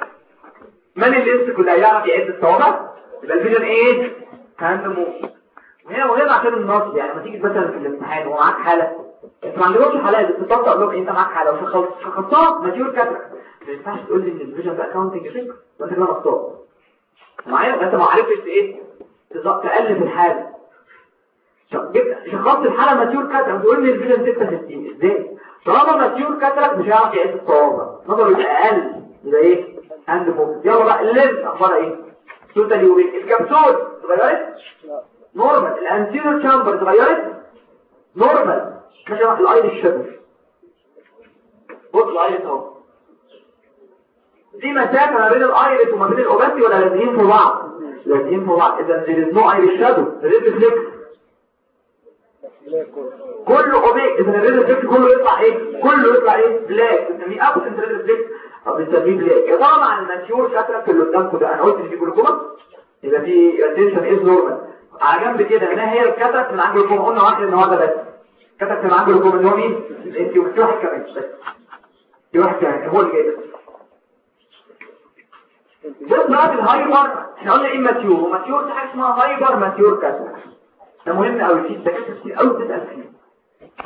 من ال lens كلها يعرف يعد الصوابع يبقى ال vision إيه؟ hand move وهنا مهم عشان النص يعني لما تيجي مثلا في الامتحان ومعاك حالة ما عندكش حالات تقول لهم انت معاك حاله وشخص شخصتها mature cataract ما ينفعش تقول لي إن ال vision ده counting finger وانت كده مخضوض. معايا؟ انت ما عرفتش إيه؟ تقلب الحاله شخصت الحالة mature cataract تقول لي ال vision 66 إزاي؟ طالما mature cataract مش هيعرف يعد الصوابع نظره يبقى أقل. يبقى إيه؟ hand move يلا بقى ال lens اخبارها إيه؟ totally opaque ال capsule اتغيرت؟ normal. ال anterior chamber اتغيرت؟ normal. بقى ال iris shadow بص ال iris اهو. دي مسافة ما بين ال iris وما بين ال opacity ولا لازقين في بعض. لازقين في بعض. إذا there is no iris shadow there is كله opaque اذا ال red كله يطلع إيه؟ كله يطلع إيه؟ black. بنسميه absent red reflex أو بنسميه black. مع ال mature cataract اللي قدامكم ده أنا قلت إن في جلوكوما يبقى في tension is normal على جنب كده ما هي ال cataract من عند جلوكوما قلنا واحد النهارده بس. cataract من عند جلوكوما اللي هو مين؟ إنت واحد كمان واحد كمان هو اللي جاي. ده. بقى ال hyper. إحنا قلنا immature و mature دي حاجة اسمها hypermature cataract ده مهم قوي في دكاترة كتير قوي بتسأل فيه.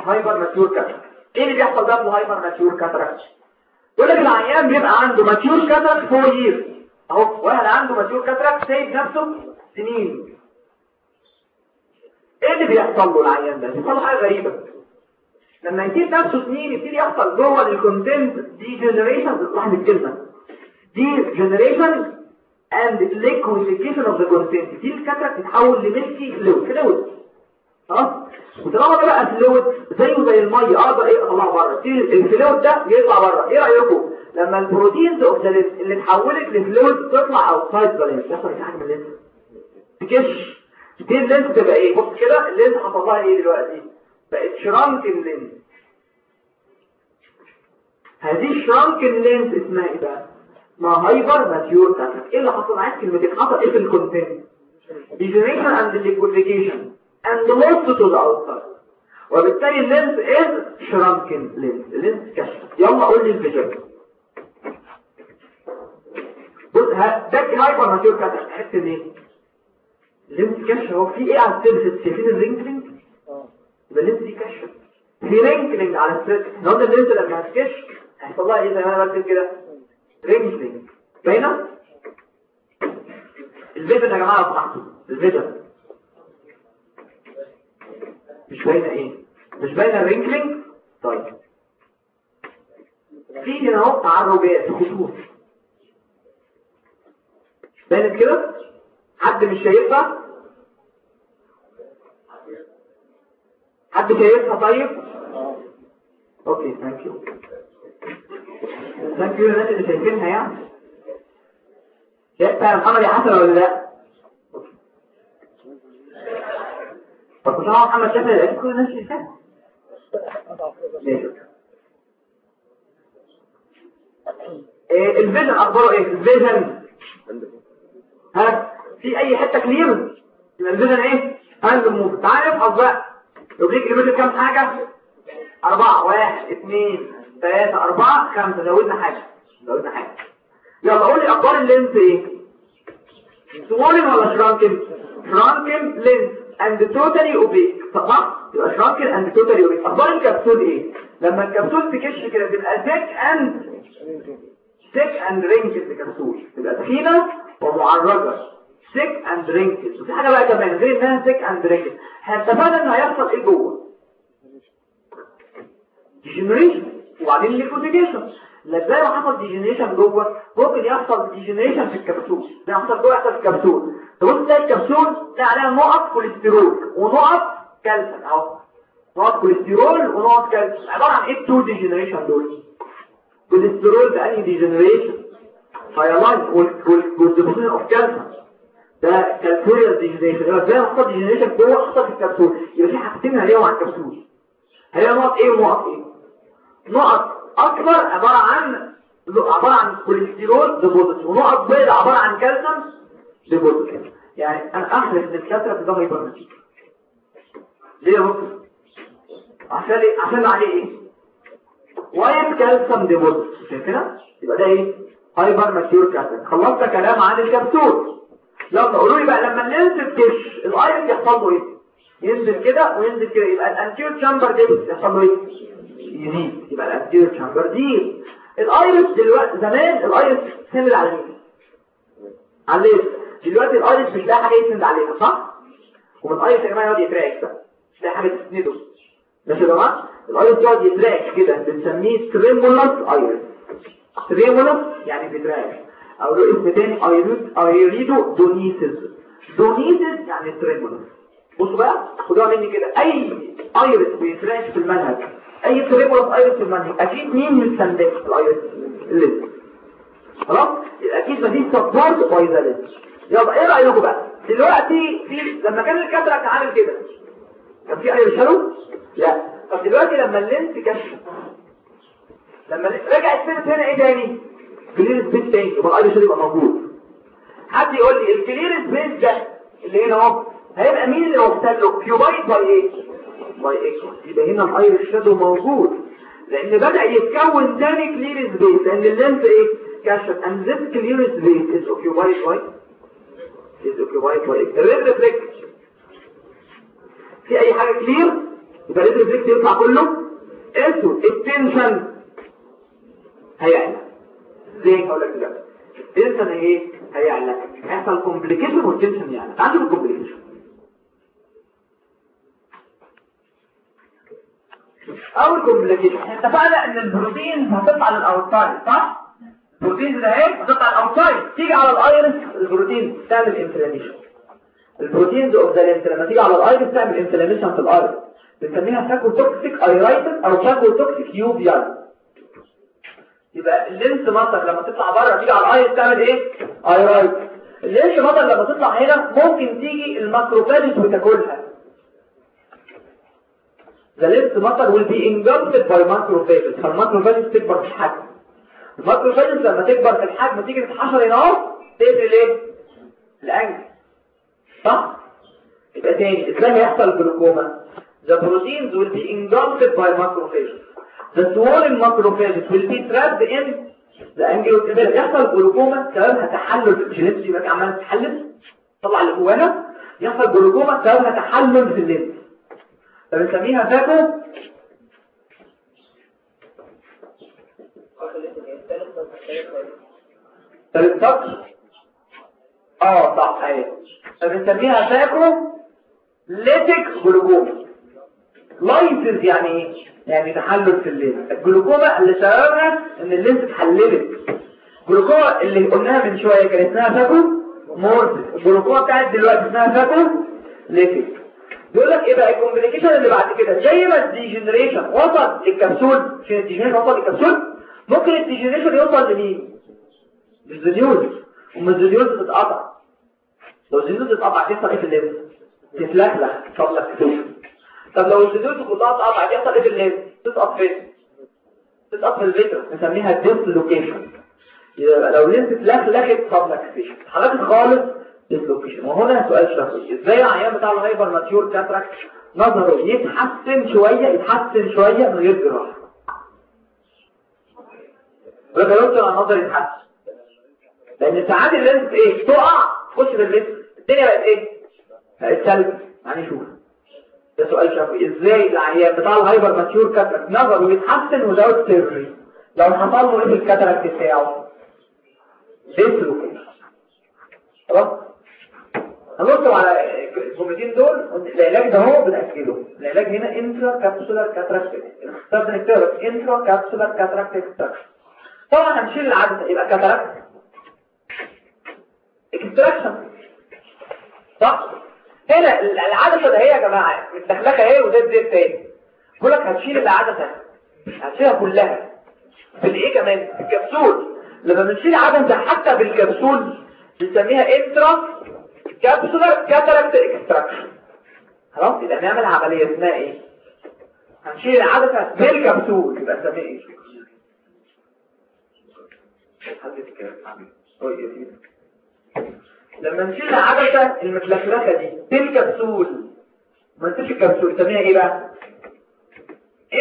hypermature cataract إيه اللي بيحصل ده في ال hypermature cataract يقول لك العيان بيبقى عنده mature cataract for years أهو واحد عنده mature cataract سايب نفسه سنين. إيه اللي بيحصل له العيان ده؟ بيحصل حاجة غريبة. لما يسيب نفسه سنين يبتدي يحصل جوه ال content degeneration لاحظ الكلمة. degeneration and liquefaction of the content. دي ال cataract تتحول ل milky fluid fluid خلاص؟ وطالما بقى fluid زيه زي الميه أقدر إيه اطلعه بره. ال fluid ده يطلع بره. إيه رأيكم؟ لما ال proteins of the اللي اتحولت ل fluid تطلع outside the lens يحصل إيه حاجة من تكش دي ال lens تبقى إيه؟ بص كده ال lens حصل إيه دلوقتي؟ بقت shrunken lens هذه ال shrunken lens اسمها إيه بقى؟ ما hypermature cataract إيه اللي حصل معاك؟ كلمتين. حصل إيه في ال content degeneration and liquefaction and loss to the outside. وبالتالي ال lens is shrunken lens ال lens كشت. يلا قول لي ال vision. بص ده hypermature cataract حتة ليه ال lens كشت هو في إيه على ال surface؟ شايفين ال wrinkling؟ يبقى ال lens دي كشت. في wrinkling على ال surface. قلنا ال lens لما هتكش هيحصل لها إيه زي ما أنا بكتب كده؟ wrinkling. باينه ال vision يا جماعة سمحتوا ال vision مش باينة إيه؟ مش باينة ال wrinkling؟ طيب. في هنا أهو تعرجات خطوط باينة كده؟ حد مش شايفها؟ حد شايفها طيب؟ okay thank you thank you للناس اللي شايفينها يعني. شايفها يا محمد يا حسن ولا لا؟ طب مش هو محمد شايفها يبقى كل الناس شايفاها. إيه ال vision أخباره إيه؟ ال vision. ها؟ في أي حتة clear ال vision إيه؟ hand move. تعال نفحص بقى. يوريك ليميت كام حاجة؟ أربعة. واحد اثنين ثلاثة أربعة خمسة. زودنا حاجة. زودنا حاجة. يلا قول لي أخبار ال lens إيه؟ swollen ولا shrunken shrunken lens and totally opaque صح يبقى shrunken and totally opaque أخبار الكبسول إيه؟ لما الكبسول تكش كده تبقى thick and thick and wrinkled الكبسول. تبقى تخينة ومعرجة. Thick and wrinkled وفي حاجة بقى كمان غير إنها thick and wrinkled إحنا اتفقنا إن هيحصل إيه جوه؟ degeneration وبعدين liquefaction إزاي لو حصل degeneration جوه؟ ممكن يحصل degeneration في الكبسول. زي ما حصل جوه يحصل في الكبسول. تبص تلاقي الكبسول؟ تلاقي عليها نقط كوليسترول ونقط كالسيوم. أهو. نقط كوليسترول ونقط كالسيوم. عبارة عن إيه ال two degeneration دول؟ كوليسترول ده أنهي degeneration hyaline و ال deposition of calcium ده calcareous degeneration يبقى إزاي حصل degeneration جوه الكبسول يبقى في حاجتين عليهم على الكبسول هي نقط إيه ونقط إيه نقط أكبر عبارة عن عبارة عن cholesterol deposit ونقط بيضاء عبارة عن calcium deposit يعني أنا احلف ان ال cataract ده hypermature ليه يا عشان عشان عليه إيه white calcium deposit شايفينها؟ يبقى ده إيه؟ hypermature cataract خلصت كلام عن الكبسول يلا قولوا لي بقى لما ال lens تكش ال iris يحصل له إيه؟ ينزل كده وينزل كده يبقى ال anterior chamber دي يحصل له إيه؟ يزيد يبقى ال anterior chamber دي. ال iris دلوقتي زمان ال iris سند على مين على الليل دلوقتي ال iris مش لاقي حاجة يسند عليها صح؟ ومن يا جماعة يقعد يترعش بقى مش لاقي حاجة تسنده ماشي يا جماعة؟ ال iris يقعد يترعش كده بنسميه tremulous iris tremulous يعني بيترعش. أو له اسم تاني irid iridodonesis. donesis يعني tremulous بصوا بقى خدوها مني كده. أي ايرس بيتراك في المنهج. أي تريمولس ايرس في المنهج. أكيد مين من في الايرس الليل خلاص؟ أكيد مفيش سبورت بايزالين يلا إيه رأيكم بقى؟ دلوقتي في لما كان الكاتراك عامل كده. كان في اي شالو لا. طب دلوقتي لما اللينس كشف. لما رجع السنس هنا إيه تاني؟ كلير سبيس تاني يبقى الاي شالو يبقى موجود. حد يقول لي الكلير سبيس ده اللي هنا أهو هيبقى مين اللي وصل له occupied by إيه by aqueous يبقى هنا ال iris shadow موجود. لأن بدأ يتكون تاني clear space لأن ال lens إيه؟ كشت. And this clear space is occupied by is occupied by red reflex في أي حاجة clear يبقى red reflex يطلع كله. اسود ال tension هيعلى زي هقول لك. دلوقتي ال tension إيه؟ هيعلى هيحصل complication وال tension يعني عنده ال complication أول complication اتفقنا إن البروتين هتطلع لل outside صح؟ البروتين ده اهي هتطلع ال outside تيجي على ال iris البروتين تعمل inflammation ال proteins of the lens لما تيجي على ال iris تعمل inflammation في ال iris. بنسميها phacotoxic iritis أو phacotoxic uveitis يبقى ال lens matter لما تطلع بره تيجي على ال iris تعمل إيه؟ iritis ال lens matter لما تطلع هنا ممكن تيجي ال macrophages وتاكلها The lens matter will be engulfed by macrophages فال macrophages تكبر في الحجم. ال macrophages لما تكبر في الحجم تيجي تتحشر هنا تقفل إيه؟ ال angle. صح؟ يبقى تاني. إزاي هيحصل glaucoma؟ The proteins will be engulfed by macrophages the swollen macrophages will be trapped in the angiosperm يحصل جلوكوما. سببها تحلل الجينيتس يبقى عماله تتحلل. طلع اللي جواها يحصل جلوكوما. سببها تحلل في اللينس فبنسميها فاكو. تلتقش آه صح اهي فبنسميها فاكو. lytic glaucoma. lysis يعني إيه؟ يعني تحلل في ال lens. ال glaucoma اللي سببها إن ال lens اتحللت. الجلوكوما اللي قلناها من شوية كان اسمها phacomorphic ال glaucoma بتاعت دلوقتي اسمها phacolytic بيقول لك إيه بقى؟ ال complication اللي بعد كده. زي ما ال degeneration وصل للكبسول عشان ال degeneration وصل للكبسول ممكن ال degeneration يوصل لمين؟ لل zonules وما الزنيوز تتقطع لو الزنيوز تتقطع تحصل إيه في الليل تتلخلخ تفضلك تتوفي طب لو الزنيوز كلها تتقطع تحصل إيه في الليل تسقط فين؟ تسقط في الفيتر نسميها ديسلوكيشن يبقى لو لينس اتلخلخت تتوفي حضرتك خالص ديسلوكيشن وهنا سؤال شخصي إزاي العيان بتاع الهايبر ماتيور كاتراكت نظره يتحسن شوية يتحسن شوية من غير جراحة؟ ولا يمكن النظر يتحسن. لأن ساعات ال lens إيه؟ تقع تخش في ال lens الدنيا بقت إيه؟ بقت سلبي. يعني شوف. ده سؤال شخصي إزاي؟ العيان بتاع ال hypermature cataract نظره يتحسن without surgery لو حصل له إيه ال cataract بتاعه dislocation خلاص؟ هنرسم على الجملتين دول العلاج ده هو بنأكله العلاج هنا intracapsular cataract الاختصار ده نكتبه intracapsular cataract طبعا هنشيل العدسه يبقى cataract extraction صح؟ هنا العدسه ده هي يا جماعة متلخلخه اهي وده الزيت تاني. بقول لك هتشيل العدسه هتشيلها كلها. بالإيه كمان؟ الكبسول لما بنشيل عدسه حتى بالكبسول بنسميها intracapsular cataract extraction خلاص يبقى نعمل عملية اسمها إيه؟ هنشيل العدسه بالكبسول يبقى نسميها إيه؟ لما نشيل العدسه المتلخلخه دي بالكبسول ما نسيبش الكبسول نسميها إيه بقى؟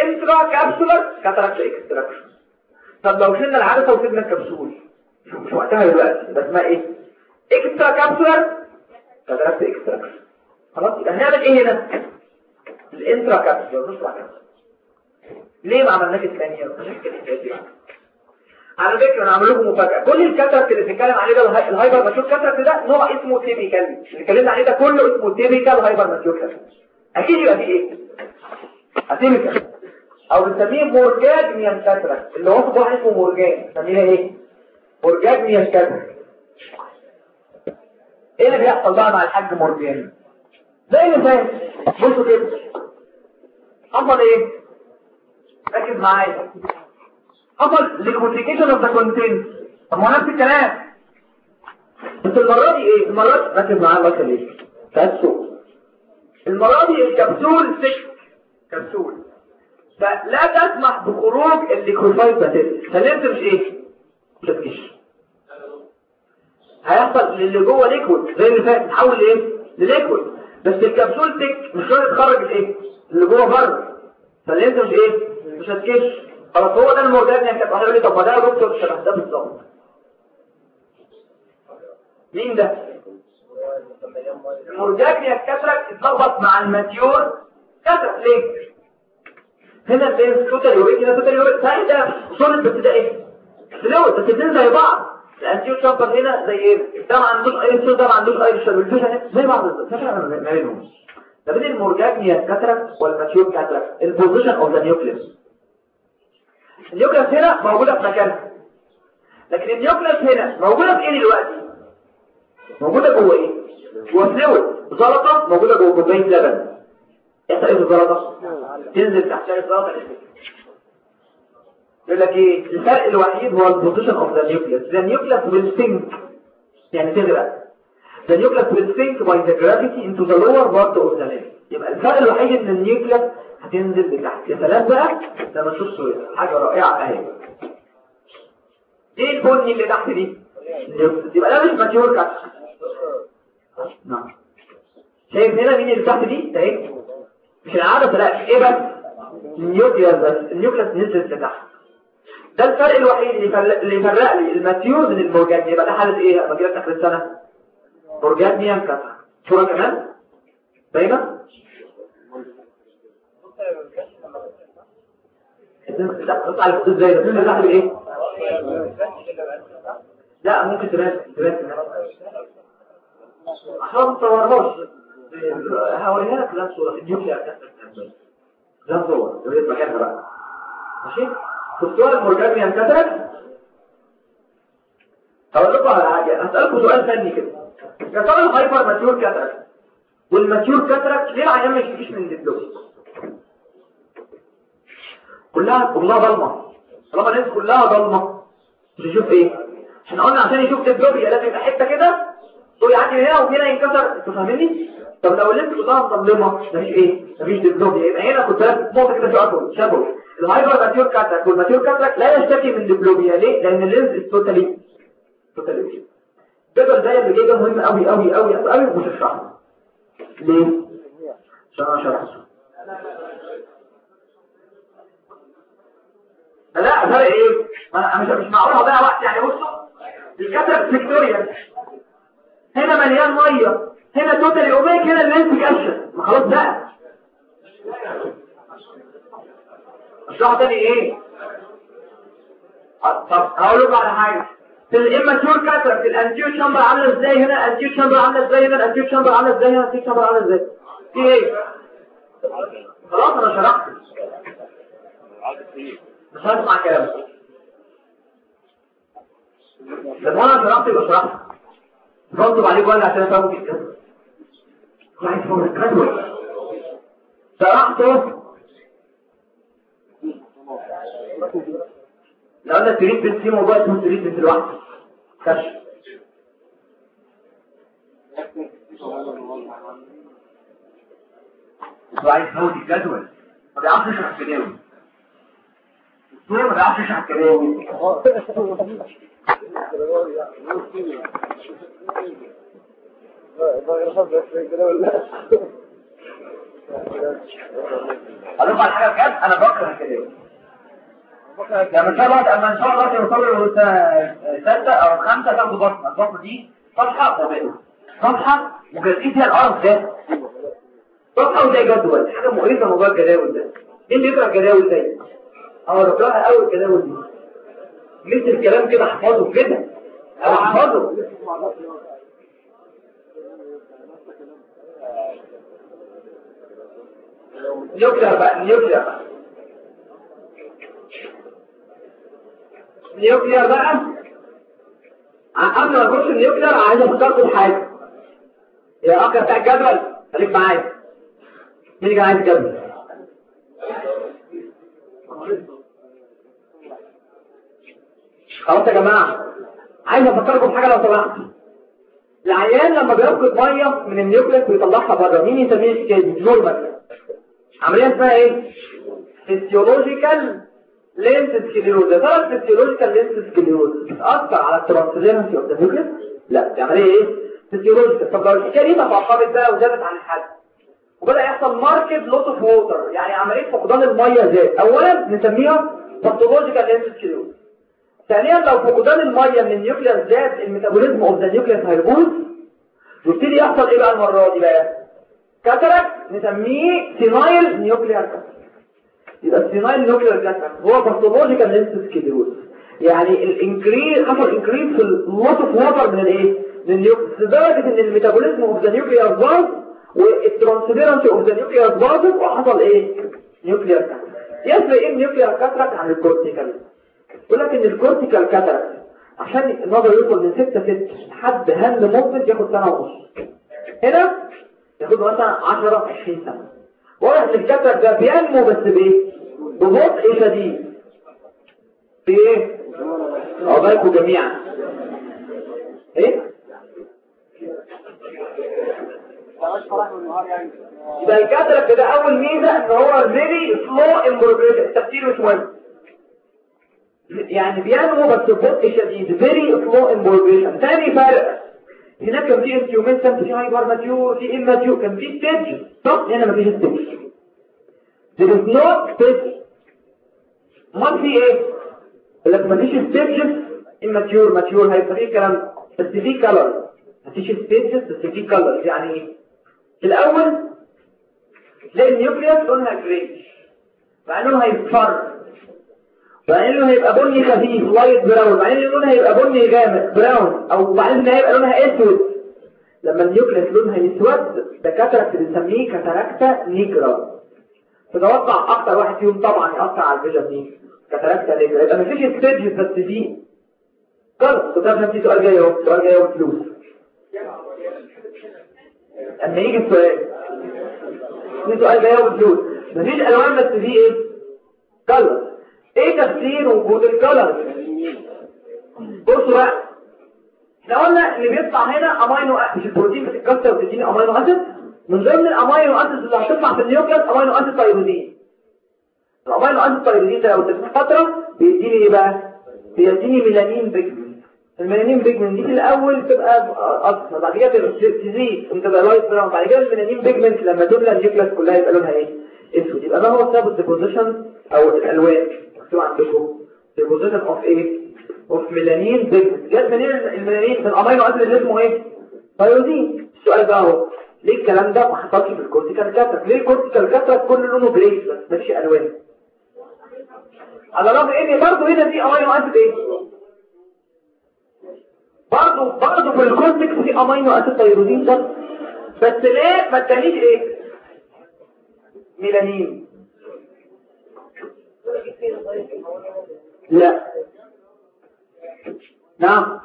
intracapsular cataract extraction طب لو شلنا العدسه وسيبنا الكبسول. مش وقتها دلوقتي بس اسمها إيه؟ extracapsular cataract extraction خلاص يبقى هنعمل إيه هنا؟ ال intracapsular نص capsular ليه ما عملناش كده الحكاية دي على فكره أنا عامل لكم مفاجأة. كل ال cataract اللي بنتكلم عليه ده ال hy- ال hypermature cataract ده نوع اسمه typical اللي اتكلمنا عليه ده كله اسمه typical hypermature cataract أكيد يبقى فيه إيه؟ atypical أو بنسميه Morgagnian cataract اللي هو واحد اسمه مورجان. بنسميها إيه؟ مورجانيان كاتراكت إيه اللي بيحصل بقى مع الحاج مورجان؟ زي اللي فات. بصوا كده. حصل إيه؟ ركز معايا. حصل ليكوفيكيشن اوف ذا كونتنت طب ما نفس الكلام. بس المرة دي إيه؟ المرة دي ركز معايا بس ليه تاسو المرة دي الكبسول سك كبسول. فلا تسمح بخروج الليكوفايد باتيل فلنت مش إيه؟ هتكش. هيحصل للي جوه ليكويد. زي اللي فات. تحول لإيه؟ لليكويد. بس الكبسول تك مش راضي تخرج الإيه؟ اللي جوه بره. فلنت مش إيه؟ مش هتكش. خلاص هو ده المعجزات يعني كانت يقول لي طب ما ده دكتور شبه ده بالظبط مين ده المرجاجنيا كاتراك اتلخبط مع الماتيور كاتراك ليه هنا البين توتال يوريك هنا توتال يوريك ثاني ده ده إيه فلويد بس الاثنين زي بعض الانتيور شامبر هنا زي إيه ده ما عندوش اي صوت ده ما عندوش اي شبه زي بعض بالظبط ما بينهم ما بين المرجاجنيا كاتراك والماتيور كاتراك البوزيشن اوف ذا نيوكليس النيوكليس هنا موجودة في مكانها. لكن النيوكليس هنا موجودة في إيه دلوقتي؟ موجودة جوه إيه؟ جوه فلويد زلطة موجودة جوه كوباية لبن. يحصل إيه الزلطة تنزل تحت الزلطة يقول لك إيه؟ الفرق الوحيد هو ال position of the nucleus. The nucleus will sink. يعني تغرق. The nucleus will sink by the gravity into the lower part of the lens يبقى الفرق الوحيد إن ال nucleus هتنزل لتحت. يا سلام بقى. لما تشوف صورة حاجة رائعة أهي. إيه البني اللي تحت دي. يبقى ده مش mature cataract. نعم. شايف هنا مين اللي تحت دي؟ ده إيه؟ مش العدسة لا. إيه بس؟ ال nucleus بس. ال nucleus نزلت لتحت. ده الفرق الوحيد اللي يفرق لي ال mature من ال Morgagnian يبقى ده حالة إيه؟ لما جيت اخر السنة. Morgagnian cataract صورة كمان؟ باينة تقطع الخطوط إزاي ده. تنزل تحت بايه لا ممكن تبان تبان إحنا ما هوريها لك لام صورة. في ال nuclear لام صور تبقى مكانها بقى. ماشي؟ في الصورة المرجانية انكسرت هقول لكم على حاجة. هسألكم سؤال ثاني كده. يا ترى ال hypermature cataract وال mature cataract ليه العيان ما يشتكيش من ال diplopia كلها كلها ضلمة. طالما الناس كلها ضلمة مش يشوف إيه؟ إحنا قلنا عشان يشوف diplopia لازم يبقى حتة كده تقول يعدي هنا وهنا ينكسر. أنتوا فاهميني طب لو ال lens كلها مظلمة مفيش إيه؟ مفيش diplopia يبقى هنا كنت لازم نقطه كده شبه شبه ال hypermature cataract وال mature cataract لا يشتكي من diplopia ليه؟ لأن ال lens totally totally الجدول ده اللي جاي مهم قوي قوي قوي قوي قوي مش هشرحه. ليه؟ عشان أنا لا فرق إيه؟ أنا مش مش أضيع وقت يعني بصوا. الكاتب فيكتوريا. هنا مليان مية. هنا توتالي اوميك هنا اللينس كاشن ما خلاص بقى اشرح تاني إيه؟ طب هقول لكم على حاجة. في الاماتيور كاتر في الانتيور شامبر عاملة إزاي هنا؟ الانتيور شامبر عاملة إزاي هنا؟ الانتيور شامبر عاملة إزاي هنا؟ الانتيور شامبر عاملة إزاي؟ في إيه؟ خلاص أنا شرحت. مش هسمع كلام لما أنا شرحت؟ يبقى شرحت. بنطب عليك ولا عشان أفهمك الكلام شرحته. لو قلنا تريد بنت في موضوع اسمه تريد بنت لوحده كشف وعايز فوت الجدول ما بيعرفش يشرح الكلام ليه ما بيعرفش يشرح بجد؟ أنا بكره كده لما إن شاء الله اما إن شاء الله توصلوا ستة أو خمسة تاخدوا بطنة البطنة دي صفحة وبقى صفحة وجزئين فيها القرف ده. صفحة وزي جدول حاجة مقرفة موضوع الجداول ده. مين اللي يقرا الجداول ده؟ أه بكرهها قوي الجداول دي. مثل الكلام كده أحفظه كده. أو أحفظه. nuclear بقى nuclear بقى. nuclear بقى؟ قبل ما اخش ال nuclear عايز افكركم بحاجه يا اخ بتاع الجدول خليك معايا. مين اللي عايز جدول خلاص يا جماعة عايز افكركم بحاجه لو سمحت. العيان لما بيفقد مية من ال nucleus ويطلعها بره. مين يسميه أكيد normal عملية اسمها إيه؟ physiological lens sclerosis ترى ال physiological lens sclerosis بتاثر على ال transparency of the nucleus لا. دي عمليه إيه physiological طب لو دي تفاقمت بقى وزادت عن الحد وبدأ يحصل marked loss of water يعني عملية فقدان المية زاد. اولا نسميها pathological lens sclerosis ثانيا لو فقدان المية من ال nucleus زاد ال metabolism of the nucleus هيبوظ يبتدي يحصل إيه بقى المرة دي بقى؟ cataract نسميه senile nuclear cataract يبقى ال senile nuclear cataract هو pathological sclerosis يعني ال increase حصل increase في ال loss of water من الايه؟ من ال nucleus لدرجة إن ال metabolism of the nucleus باظ وال transparency of the nucleus باظت وحصل إيه؟ nuclear cataract يفرق إيه ال nuclear cataract عن ال cortical يقول لك ان ال cortical cataract عشان النظر يوصل من 6 6 لحد HM ممكن ياخد سنة ونص؟ هنا ياخد مثلا 10 20 سنة. ان ال cataract ده بينمو بس بايه ببطء شديد. في إيه؟ عقبالكم جميعا. إيه؟ يبقى ال cataract ده أول ميزة إن هو very slow in progression التفسير مش مهم. يعني بينمو بس ببطء شديد. Very slow in progression ثاني فرق. هناك كان في intumescent في hypermature في immature كان في stage صح هنا مفيش stage there is no stage ما في إيه لك مفيش stages immature mature هيبقى في كلام. بس في color مفيش stages بس في color يعني إيه في الأول تلاقي ال nucleus لونها greyish مع إنه بعدين لونه هيبقى بني خفيف light brown. بعدين لونها هيبقى بني غامق brown. أو بعدين هيبقى لونها أسود. لما ال nucleus لونها يسود ده cataract بنسميه cataracta nigra. تتوقع أكتر واحد فيهم طبعا يأثر على ال vision دي. cataracta nigra. يبقى مفيش stage بس دي. خلاص كنت عارف في سؤال جاي أهو. سؤال جاي أهو فلوس أما يجي السؤال. في سؤال جاي أهو فلوس مفيش ألوان بس دي إيه؟ color إيه تفسير وجود ال color بصوا بقى إحنا قلنا اللي بيطلع هنا امينو مش البروتين بتتكسر وتديني amino acid من ضمن ال amino acid اللي هتطلع في ال nucleus amino acid tyrosine ال amino acid tyrosine ده لو تديني فترة بيديني إيه بقى؟ بيديني melanin pigment ال melanin pigment دي في الأول تبقى اصفر بعد كده تزيد وتبقى light brown بعد كده ال melanin pigment لما تملى ال nucleus كلها يبقى لونها إيه؟ أسود. يبقى ده هو سبب ال deposition أو الألوان. مكتوب عندكم deposition of إيه of melanin جت منين الميلانين من ال amino acid اللي اسمه إيه. تايروزين السؤال بقى أهو. ليه الكلام ده ما حصلش في ال cortical cataract ليه ال cortical cataract كل لونه grayish بس مفيش ألوان. على الرغم إن برضه هنا في amino acid إيه. برضه برضه في ال cortex في amino acid tyrosine ده بس ليه ما ادانيش إيه؟ ميلانين. لا. نعم.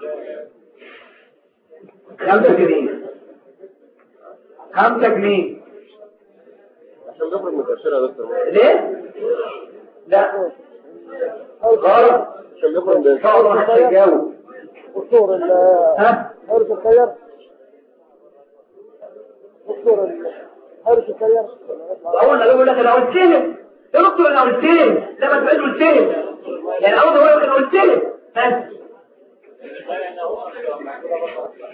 خمسة جنيه خمسة جنيه عشان نخرج متأثرة يا دكتور ليه؟ لا. غلط. عشان نخرج ان شاء الله هتجاوب دكتور ال ها حارس السير دكتور حارس يقول لك لهم يا دكتور أنا قلت لهم لما تبقى قلت لهم يعني أول ما لك أنا قلت لهم ها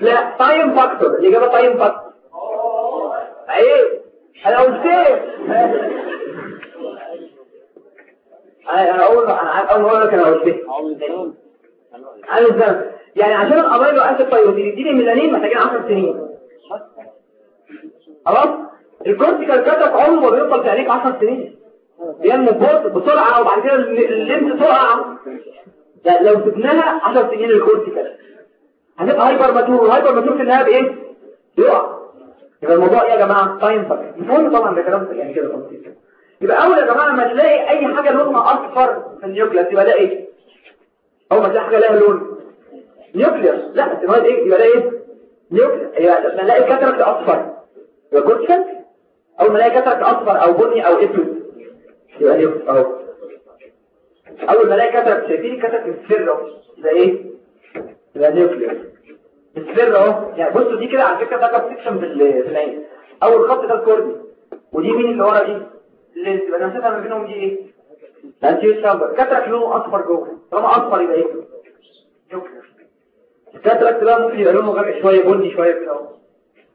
لا تايم فاكتور. الإجابة تايم فاكتور. إيه أنا قلت أنا أقول أنا أقول لك أنا قلت عامل إزاي يعني عشان acid tyrosine يديني ميلانين محتاجين 10 سنين. خلاص؟ ال cortical cataract عمره ما بيفضل في عينيك 10 سنين. بينمو بسرعة وبعد كده ال lens تقع لا لو سبناها 10 سنين ال cortical هنبقى hypermature وال hypermature في النهاية بإيه؟ يقع. يبقى الموضوع إيه يا جماعة؟ time factor مهم طبعا ده كلام يعني كده تفصيل كده. يبقى أول يا جماعة لما تلاقي أي حاجة لونها أصفر في ال nucleus يبقى ده إيه؟ أول ما تلاقي حاجة لها لون. نيوكليس. لا السينويد إيه؟ يبقى ده إيه؟ نيوكليس. يبقى لما نلاقي كاتراكت أصفر يبقى كورتيكال أول ما نلاقي كاتراكت أصفر أو بني أو أسود يبقى نيوكليس أهو. أول ما ألاقي كاتراكت شايفين الكاتراكت السر أهو. يبقى إيه؟ يبقى نيوكليس السر أهو. يعني بصوا دي كده على فكرة ده كاب سيكشن في ال- في العين أول خط ده الكوردي ودي مين اللي ورا دي؟ اللينس يبقى نمسكها ما بينهم دي إيه؟ انتيو شامبر كاتراكت لونه أصفر جوه. طالما أصفر يبقى إيه؟ نيوكليس الكاتراكت بقى ممكن يبقى لونه غامق شوية بني شوية كده أهو.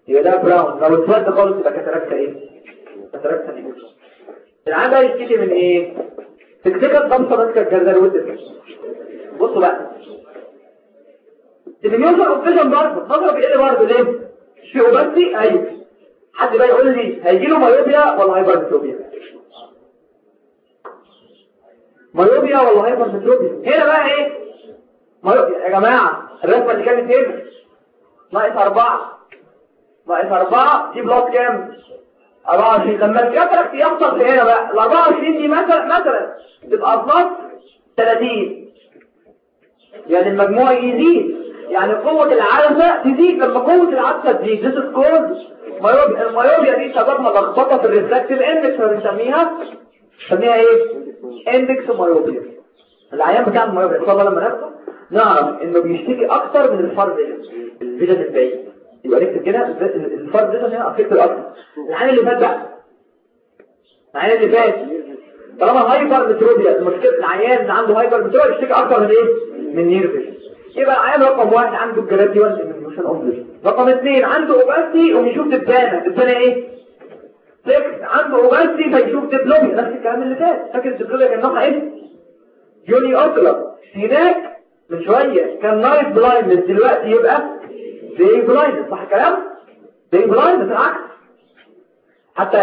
يبقى ده براون لو اتسود خالص يبقى كاتراكت إيه؟ كاتراكت نيوكليس ده يشتكي من إيه؟ تكتيكال ماسكه الجردل والدفن بصوا بقى. الديميوشن اوبتيشن برضه نظره بإيه برضه ليه؟ شيء اوبستي أيوه. حد بقى يقول لي هيجي له مايوبيا ولا هايبرمتروبيا myopia ولا hypermetropia هنا بقى إيه؟ myopia يا جماعة الرسمة اللي كانت هنا ناقص أربعة. ناقص أربعة دي plus كام؟ 24 لما ال cataract يحصل في هنا بقى ال 24 دي مثلا مثلا تبقى plus 30 يعني المجموع يزيد. يعني قوة العدسة تزيد لما قوة العدسة تزيد. This is called myopia ال myopia دي سببها لخبطة في ال refractive index فبنسميها نسميها إيه؟ إندكس مايوبيا العيان بتاع المايوبيا ان لما ناخده نعرف إنه بيشتكي أكتر من الفرد الفيجن البعيد يبقى نكتب كده الفرد ده هنا أفكت أكتر العيان اللي فات بقى. اللي فات. طالما هايبر متروبيا المشكلة العيان اللي عنده هايبر متروبيا بيشتكي أكتر من إيه؟ من نيرفس يبقى العيان رقم واحد عنده الجراديوال ديمينيوشن اوف رقم اثنين عنده أوباستي وبيشوف دبانة. دبانه إيه؟ سكس عنده opacity فيشوف diplopia نفس الكلام اللي فات. فاكر ال diplopia كان نوعها إيه؟ uniocular هناك من شوية كان night blindness. دلوقتي يبقى day blindness صح الكلام day blindness العكس. حتى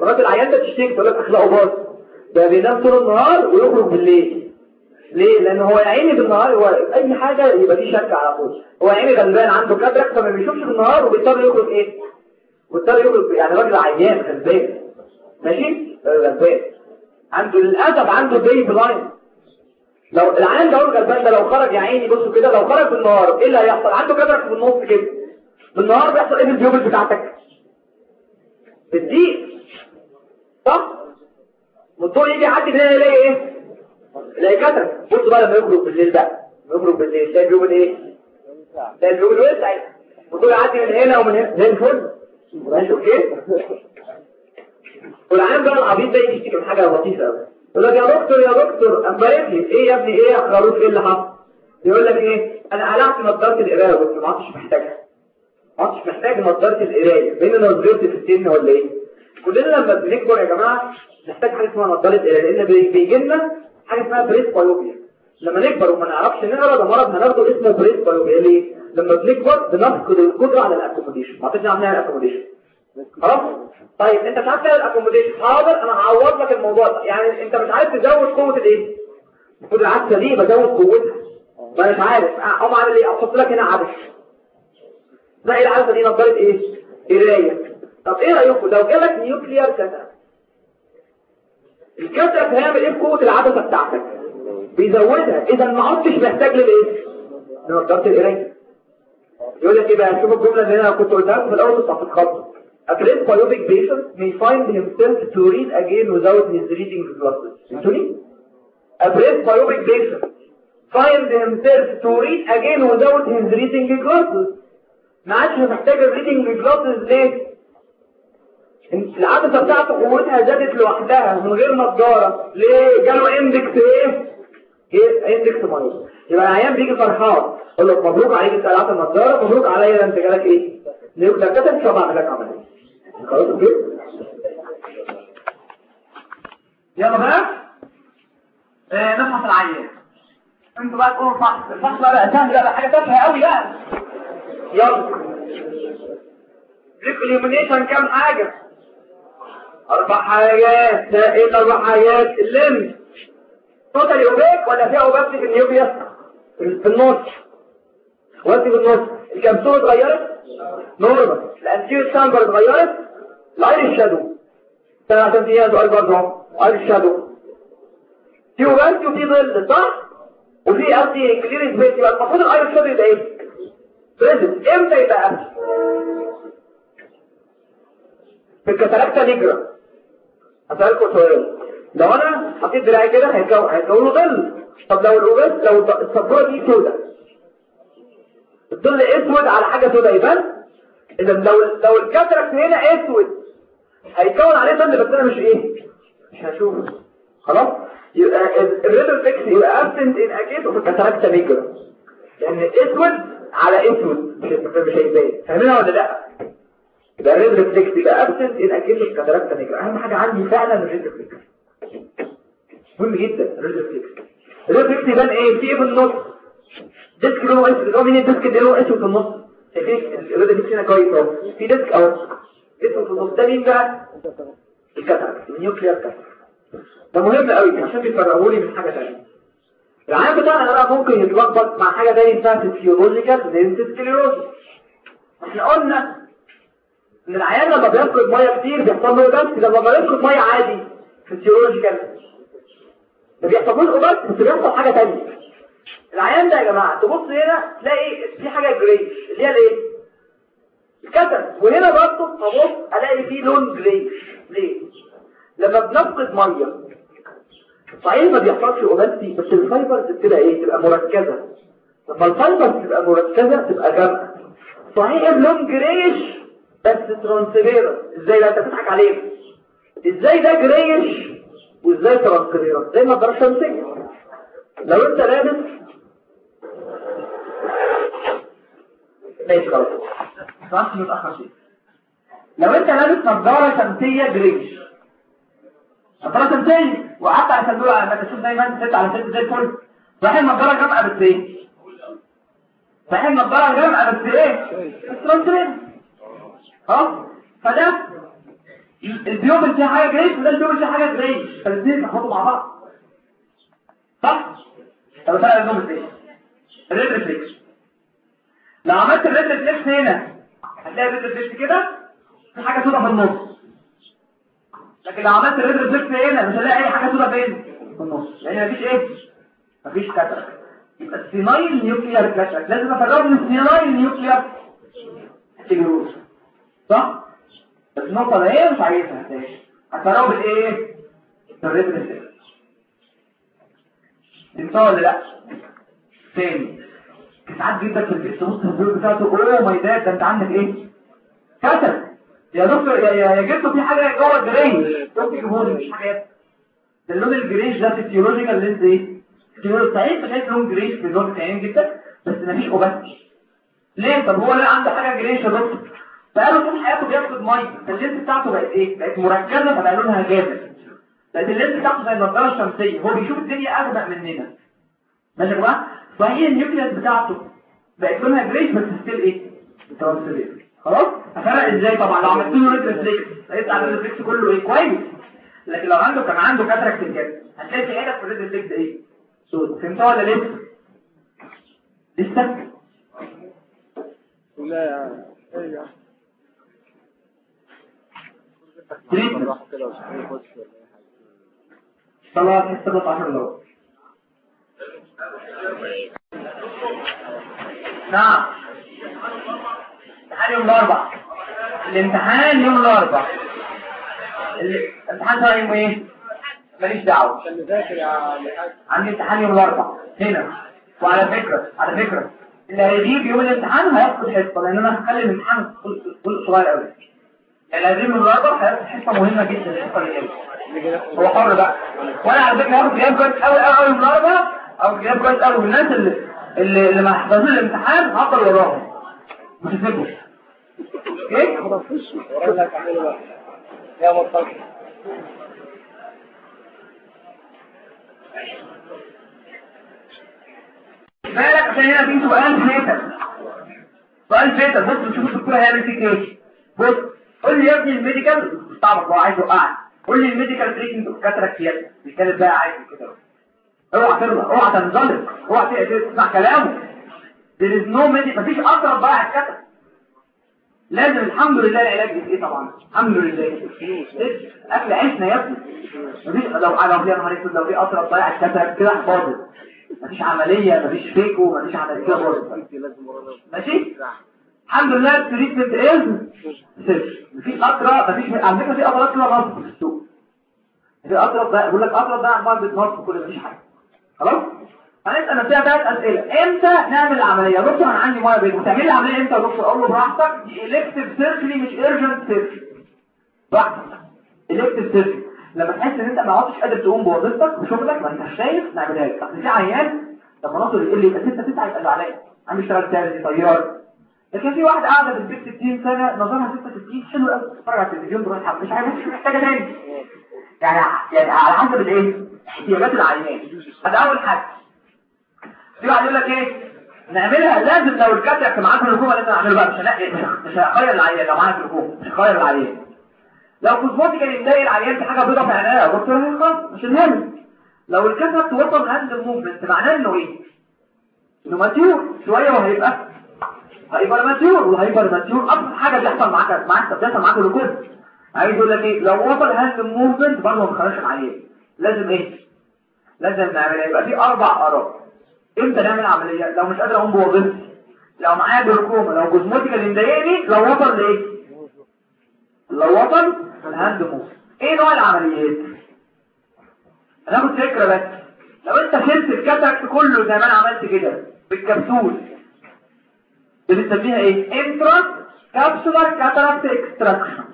مرات العيان ده تشتكي تقول لك أخلاقه باظ. ده بينام طول النهار ويخرج بالليل. ليه؟ لأن هو يا عيني بالنهار هو أي حاجة يبقى دي شك على طول. هو يا عيني غلبان عنده cataract فما بيشوفش بالنهار وبيضطر يخرج إيه؟ وبيضطر يخرج يعني راجل عيان غلبان. ماشي؟ غلبان. عنده للأسف عنده day blind لو العيان ده الغلبان ده لو خرج يا عيني بصوا كده لو خرج بالنهار إيه اللي هيحصل؟ عنده cataract في النص كده. بالنهار بيحصل إيه؟ في ال pupil بتاعتك. بتضيق صح؟ والضوء يجي يعدي من هنا يلاقي إيه؟ يلاقي cataract بصوا بقى لما يخرج بالليل بقى. يخرج بالليل تلاقي الجيوب إيه؟ تلاقي ال pupil وسع والضوء يعدي من هنا ومن هنا. زي الفل. ماشي okay؟ والعيان بقى العبيط ده يجي يشتكي من حاجة لطيفة قوي يقول لك يا دكتور يا دكتور امبارح لي إيه يا ابني إيه يا خروف إيه اللي حصل؟ يقول لك إيه؟ أنا قلعت نظارة القراية بس ما عدتش محتاجها. ما عدتش محتاج نظارة القراية. بين نظرتي في السن ولا إيه؟ كلنا لما بنكبر يا جماعة نحتاج حاجة اسمها نظارة قراية لأن بي- بيجي لنا حاجة اسمها presbyopia. لما نكبر وما نعرفش نقرا ده مرض هناخده اسمه presbyopia. ليه؟ لما بنكبر بنفقد القدرة على ال accommodation ما عرفناش نعمل ال accommodation خلاص؟ طيب انت مش عارف تعمل ال accommodation حاضر أنا هعوض لك الموضوع ده. يعني انت مش عارف تزود قوة الايه؟ المفروض العدسه دي بزود قوتها. ما مش عارف. اقوم عامل إيه أحط لك هنا عدسه تلاقي العدسه دي؟ نظاره إيه؟ قراية. طب إيه رأيكم؟ لو جالك nuclear cataract ال cataract هيعمل إيه في قوه العدسة بتاعتك؟ بيزودها. إذا ما عدتش محتاج للايه لنظاره القراية. يقول لك إيه بقى؟ شوف الجملة اللي أنا كنت قلتها لكم في الأول بتاعت الخط A presbyopic patient may find himself to read again without his reading glasses. فهمتوني؟ A presbyopic patient find himself to read again without his reading glasses. ما عادش محتاج ال reading glasses ليه؟ العدسه بتاعته قوتها زادت لوحدها من غير نظارة ليه؟ جاله اندكس إيه؟ إيه اندكس مايوس يبقى العيان بيجي فرحان يقول لك مبروك عليك انت قلعت النظارة مبروك عليا أنت جالك إيه؟ ليه ده كتب شو بعمل لك عمليه يلا بقى. آه نفحص العيان أنتوا بقى تقولوا الفحص الفحص بقى بقى سهل بقى حاجة تافهة قوي بقى. يلا. oblique illumination كام حاجة؟ أربع حاجات. ده إيه الاربع حاجات. ال lens totally opaque ولا فيها opacity في ال nucleus في النص. وانت في النص. الكبسولة اتغيرت؟ normal ال anterior chamber اتغيرت؟ ال iris shadow سنة عشان فيها سؤال برضه iris shadow في opacity وفي ظل صح وفي قصدي clear space يبقى المفروض ال iris shadow يبقى إيه؟ present إمتى يبقى قبل في ال cataracta nigra هسألكم سؤال. لو أنا حطيت دراعي كده هيكون له ظل. طب لو ال opacity لو السبورة دي سوداء الظل أسود على حاجة سوداء يبان اذا لو لو ال cataract هنا أسود هيكون عليه ظل بس أنا مش إيه مش هشوفه. خلاص؟ يبقى ال red reflex يبقى absent in أكيد في ال cataracta nigra لأن اسود على اسود مش هيبان فاهمينها ولا لأ؟ يبقى ال red reflex يبقى absent in أكيد ال cataracta nigra أهم حاجة عندي فعلا ال red reflex مهم جدا ال red reflex ال red reflex يبان إيه؟ في إيه في النص؟ disc لونه أسود. هو مين ال disc اللي لونه أسود في النص؟ شايفين ال red reflex هنا كويس أهو. في disc أهو. اسود في مين بقى ال cataract ال nuclear cataract ده مهم قوي عشان بيفرقوا لي من حاجة ثانية العيان بتاعنا بقى ممكن يتلخبط مع حاجة ثانية اسمها physiological lens sclerosis إحنا قلنا ان العيان لما بيفقد ميه كتير بيحصل له بس لما بيفقد ميه عادي physiological ما بيحصلوش بس بس بيحصل حاجة ثانية العيان ده يا جماعة تبص هنا تلاقي في حاجة greyish اللي هي الإيه؟ الكتل وهنا برضه تبص ألاقي فيه لون greyish ليه؟ لما بنفقد مية. صحيح ما بيحصلش opacity بس ال fibers بتبقى إيه؟ تبقى مركزة. لما ال fibers تبقى مركزة تبقى غامقه صحيح اللون greyish بس transparent إزاي لا أنت بتضحك عليه إزاي ده greyish وإزاي transparent زي ما النظاره الشمسيه لو أنت لابس ماشي خلاص. خلاص متاخر شيء. لو أنت لابس نظاره شمسيه جريش نظاره شمسيه وقعدت على صندوق على ما تشوف دايما ست على ست زي الفل. صحيح النظاره جامعة بس إيه؟ صحيح النظاره جامعة بس إيه؟ بس ترانسبيرنت خلاص فده البيوم اللي فيها حاجة جريش وده البيوم اللي فيها حاجة جريش فالاثنين يتحطوا مع بعض. صح؟ طب أفرق بينهم إزاي؟ ال red لو عملت ال red reflex هنا هتلاقي ال red reflex كده في حاجة سوداء في النص. لكن لو عملت ال red reflex هنا مش هلاقي أي حاجة سوداء فين؟ في النص. لأن مفيش إيه؟ مفيش cataract يبقى ال senile nuclear cataract لازم افرقه من ال senile nuclear sclerosis صح؟ بس النقطة ده إيه مش عايزها هتفرقوا بالايه بالريد ريفلكس انت ولا لأ؟ تاني ساعات جدا في في البيت بتاعته أوه ماي داد ده أنت عندك إيه؟ كسل. يا دكتور يا يا جبته في حاجة جوه الجريش. ممكن يجيبوا مش حاجات ده اللون الجريش ده فيسيولوجيكال لينز إيه؟ فيسيولوجيكال صحيح شايف لون جريش في اللون العين جدا بس مفيش أوباستي. ليه؟ طب هو ليه عنده حاجة جريش يا دكتور؟ بقاله طول حياته بياخد مية فال lens بتاعته بقت إيه؟ بقت مركزة فبقى لونها غامق. بقت ال lens بتاعته زي النضاره الشمسية هو بيشوف الدنيا اغمق مننا. ماشي يا جماعة؟ صحيح ال nucleus بتاعته. بقت لونها greyish بس still إيه؟ خلاص؟ هفرق إزاي طبعا؟ لو عملت له red reflex هيبقى ال red reflex كله إيه؟ كويس. لكن لو عنده كان عنده cataract بجد هتلاقي في عينك في ال red reflex إيه؟ سود. فهمتها ولا لسه؟ لسه؟ لا يا تريتمنت راح كده وصحيح يخش ولا اي حاجة طلع حسابات 10 دولار. نعم. امتحان يوم الاربع الامتحان يوم الاربع الامتحان يوم إيه؟ ماليش دعوة. عشان يا عندي امتحان يوم الاربع هنا. وعلى فكرة على فكرة. اللي هيجيب يوم الامتحان هياخد حصة لأن أنا هخلي الامتحان كل صغير قوي اللي هيجيب يوم الاربع هياخد حصة مهمة جدا الحصه اللي هو حر بقى. وأنا على فكرة هاخد غياب كويس قوي قوي من الاربعه أو غياب كويس قوي من الناس اللي اللي, اللي ما حفظوش الامتحان هفضل وراهم. مش هسيبهم إيه؟ ما تعمله بقى. يا مطلق بالك عشان هنا في سؤال فاتل سؤال فاتل بص نشوف الدكتور هيعمل فيك إيه؟ بص قول لي يا ابني الميديكال. طبعا هو عايز يوقعك قول لي الميديكال تريتمنت اوف كاتراكت يد بيتكلم بقى عايز كده. اوعى ترضى اوعى تنزلق اوعى تسمع كلامه. There is no medical مفيش اقرب بقى على الكاتراكت لازم الحمد لله العلاج إيه طبعا؟ الحمد لله. أكل عيشنا يا ابني. لو لو يا نهار أسود لو في أقراص تضيع ال cataract كده باظت. مفيش عملية مفيش فيكو مفيش عملية كده باظت. ماشي؟ الحمد لله ال treatment is مفيش أقراص مفيش على فكرة في أقراص كده نصب في السوق. في أقراص ده بيقول لك أقراص ده عمال بتنصب كل مفيش حاجة. خلاص؟ هنسال نفسنا ثلاث أسئلة. إمتى نعمل العملية؟ دكتور أنا عندي ميه بيضاء تعمل لي العملية إمتى؟ يا دكتور أقول له براحتك. دي elective surgery مش urgent surgery براحتك. elective surgery لما تحس إن أنت ما عدتش قادر تقوم بوظيفتك وشغلك ما أنتش شايف نعملها لك. أصل في عيان لما نصل يقول لي يبقى 6 9 يبقى عليا. عم يشتغل تاني طيار. لكن في واحد قاعدة في البيت 60 سنة نظرها 66 حلو قوي تتفرج على التلفزيون الحمام مش عارف مش محتاجة تاني. يعني يعني على حسب الايه احتياجات العيان هذا أول حاجة. في واحد يقول لك إيه؟ نعملها لازم لو ال cataract معاه glaucoma لازم نعمله بقى. مش هنقل مش هغير العيان لو معاك الحكومة. مش هغير العيان لو كوزموتيكال مضايق العيان في حاجة بيضاء في عينيها دكتور خلاص مش المهم لو الكاتب توصل هاند الموفمنت معناه إنه إيه؟ إنه ماتيور. شوية وهيبقى. هيبقى ماتيور. وهيبقى ماتيور. أبسط حاجة بيحصل معاك معاك بيحصل معاك الركوب عايز أقول لك إيه؟ لو وصل هاند موفمنت برضه ما تخرجش العيان لازم إيه؟ لازم نعمل يبقى في أربع آراء. إمتى نعمل عملية؟ لو مش قادر أقوم بوظيفتي لو معايا جلوكوما لو cosmetically مضايقني لو وصل لإيه؟ لو وصل ال hand move. إيه نوع العمليات؟ هناخد فكره بس. لو أنت شلت ال cataract كله زي ما أنا عملت كده بالكبسول. دي بنسميها إيه؟ intracapsular cataract extraction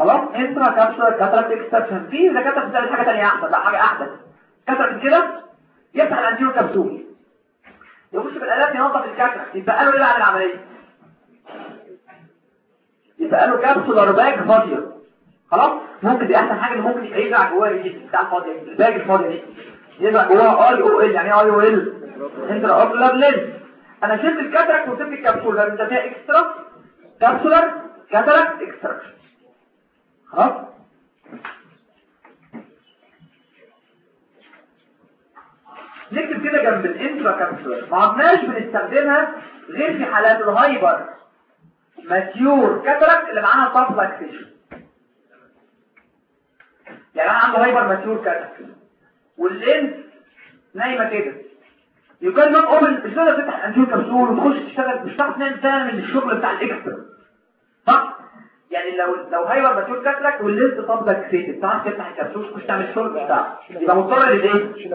خلاص؟ intracapsular cataract extraction في دكاتره بتعمل حاجة ثانية احسن لا حاجة احدث cataract كده يفتح ال anterior capsule يخش بالالات ينظف ال cataract يبقى له إيه بعد العملية؟ يبقى له capsular bag فاضية. خلاص؟ ممكن دي أحسن حاجة ممكن يزرع جواها الجسم بتاع الفاضيه ال bag الفاضيه دي يزرع جواها اي أو ال يعني اي أو ال انترا اوكلر لينز أنا شلت ال cataract وسبت الكبسول ده بنسميها extracapsular cataract extraction. خلاص نكتب كده جنب ال intracapsular ما عدناش بنستخدمها غير في حالات ال hyper mature cataract اللي معاها subluxation. يعني أنا عندي hyper mature cataract وال lens نايمة كده. يكون not open مش تقدر تفتح anterior capsule وتخش تشتغل مش هتعرف تعمل الشغل بتاع ال extra يعني لو لو هايبر ماتيور كاتراكت واللينز طب لاكسيتد تعرف تفتح الكبسول تخش تعمل الشغل بتاعه يبقى مضطر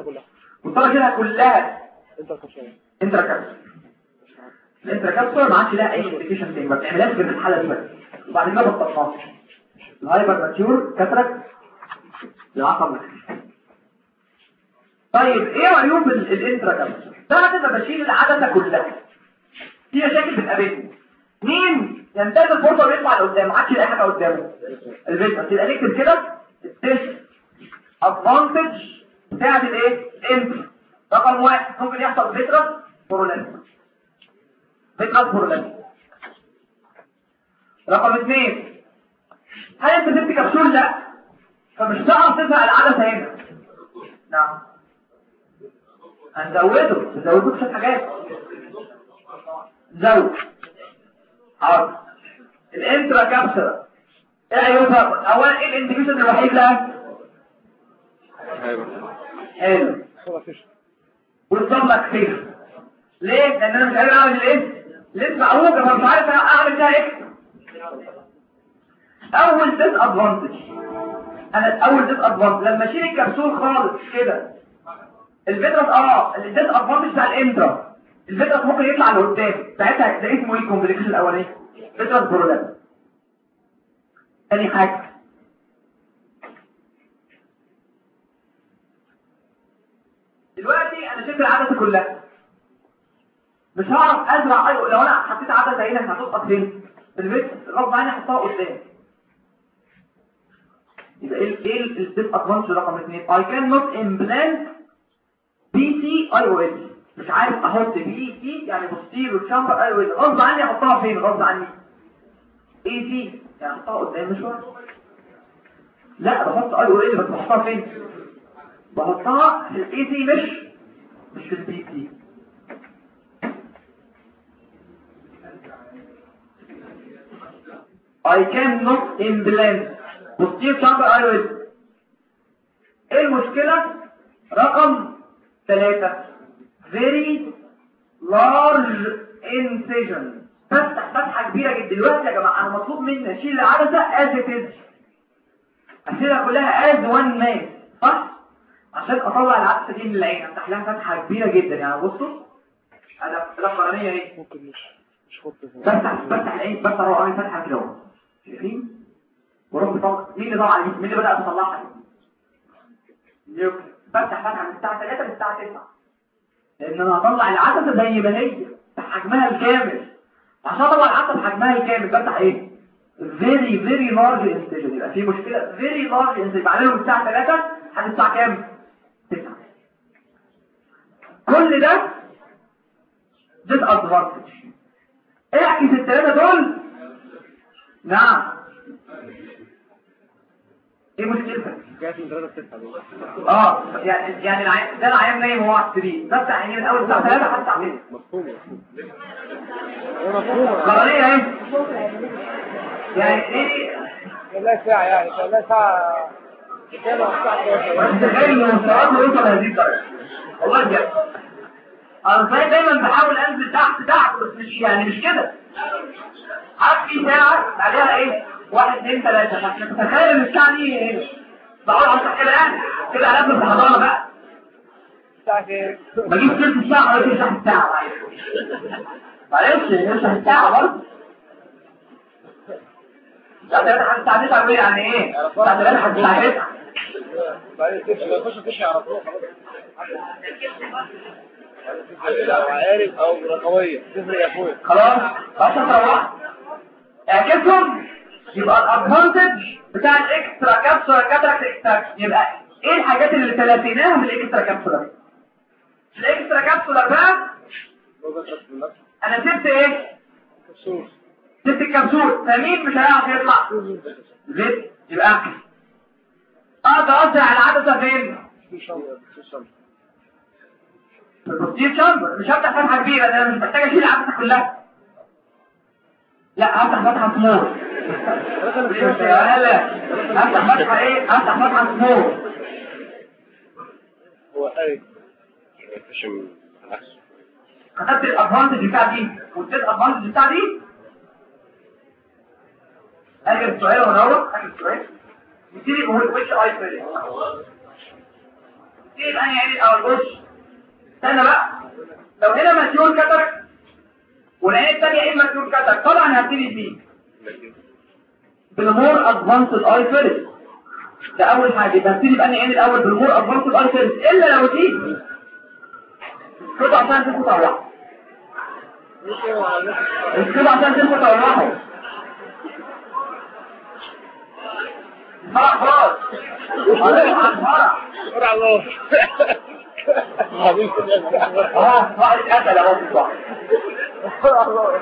كلها. مضطر كده كلها. انت الخشبان انترا كابسول الانترا كابسول ما عادش لها أي ابلكيشن تاني ما بتعملهاش غير الحالة دي بس. وبعد كده بطلناها الهايبر ماتيور كاتراكت العصب طيب إيه عيوب ال- الانترا كابسول ده هتبقى بشيل العدسه كلها. في مشاكل بتقابلني. مين؟ ينتهز الفرصه ويطلع لقدام ما عادش يلاقي حاجة قدامه. ال vitreous يبقى نكتب كده ال disadvantage بتاعت الإيه؟ ال intra رقم واحد ممكن يحصل vitreous prolapse vitreous prolapse رقم اثنين هل أنت سبت كبسول؟ لا. فمش هتعرف تزرع العدسة هنا. نعم. هنزوده. نزوده بشوية حاجات. زود. حاضر الانترا كابسولا إيه عيوبها أولا إيه الانديكيشن الوحيد لها؟ حلو صورة فيش والنظام لك خير ليه؟ لأن أنا مش قادر أعمل الايه؟ لسه عروض فمش عارف أعمل فيها إكس أول ديس ادفانتج أنا أول disadvantage لما أشيل الكبسول خالص كده ال vitreous آه ال disadvantage بتاع ال intra. ال vitreous ممكن يطلع لقدام. ساعتها ده اسمه إيه ال complication الأولاني. vitreous prolapse تاني حاجة. دلوقتي أنا شلت العدسه كلها. مش هعرف أزرع. أيوه لو أنا حطيت عدسه هنا هتسقط فين؟ البيت غصب عني احطها قدام. يبقى إيه ال disadvantage رقم 2 I cannot implant PC IOL مش عارف أحط PC يعني posterior chamber IOL غصب عني احطها فين؟ غصب عني. AC يعني احطها قدام شوية. لا بحط IOL بس بحطها فين؟ بحطها في ال AC مش؟ مش في ال PC I cannot implant. posterior chamber IOL إيه المشكلة؟ رقم ثلاثة. Very large incision. فتح فتحة كبيرة جدا. دلوقتي يا جماعة أنا مطلوب مني أشيل العدسة as it is. أشيلها كلها as one man. صح؟ عشان أطلع العدسة دي من العين. أفتح لها فتحة كبيرة جدا. يعني بصوا أنا الأخرانية إيه؟ ممكن مش مش خط بفتح بفتح العين. بفتح أروح أعمل فتحة كده أهو. شايفين؟ وأروح بطلع. مين اللي طلع مين اللي بدأ يطلعها دي؟ نيوكليس بفتح فتحة من الساعة 3 للساعة 9 لأن أنا هطلع العدسة زي ما هي بحجمها الكامل. عشان أطلع العدسة بحجمها الكامل بفتح إيه؟ Very very large incision يبقى في very large incision بعمله من الساعة 3 لحد الساعة كام؟ 9 كل ده disadvantage. اعكس الثلاثة دول. نعم. إيه مشكلتك جات من 3 9 دول آه يعني يعني العيان ده العيان نايم وهو على السرير بفتح عينيه من اول الساعة 3 لحد الساعة 6 مفهوم هي مفهومة قراريه اهي يعني إيه والله ساعة يعني الساعة 11 متخيل ان مستواته يوصل هذه الدرجه والله بجد أنا دايما بحاول انزل تحت تحت بس مش يعني مش كده عارف في ساعه عليها إيه واحد اثنين ثلاثة. فانت تتخيل ان الساعة دي إيه بقول على كده يعني كده على قبل الحضانه بقى. الساعة؟ بجيب ثلث الساعة ولا تشرح الساعة. معلش نشرح الساعة برضه؟ الساعة 3 لحد الساعة 9 يعني إيه؟ الساعة 3 لحد الساعة 9 بعدين تمشي ما يخش تمشي يعرفوها خلاص عارف أو رقوية تفرق يا اخويا خلاص عشان تروح اعكسهم يبقى الأدفانتج بتاع الإكسترا كابسولا كاتراكت اكستراكشن يبقى إيه الحاجات اللي تلاتيناها من الإكسترا كابسولا؟ الإكسترا كابسولا بقى أنا سبت إيه؟ سبت الكبسول. فمين مش هيعرف يطلع؟ زيت يبقى أقدر أوزع العدسة فين؟ في ال posterior chamber. مش هفتح فتحة كبيرة أنا مش محتاج أشيل العدسة كلها. لا هفتح فتحة سمول يا هلا هفتح فتحه إيه هفتح فتحه سمول هو إيه خدت الادفانتج بتاع دي والديس ادفانتج بتاع دي أجل السؤال ونروح أجل السؤال نبتدي نقول وش اي فيلي إيه الاني عيني أو الوش استنى بقى لو هنا مسيول كتر والعين الثانية إيه مسيول كتر طبعا هبتدي بيه بالمور ادفانسد اي فيلي ده اول حاجة يبقى هبتدي باني عين الأول بالمور ادفانسد اي فيلي إلا لو دي تروحوا كده عشان تنسوا تروحوا فرح خلاص هنروح على الفرح فرع الله. حبيبي آه فرح اهو في الصح فرع الله.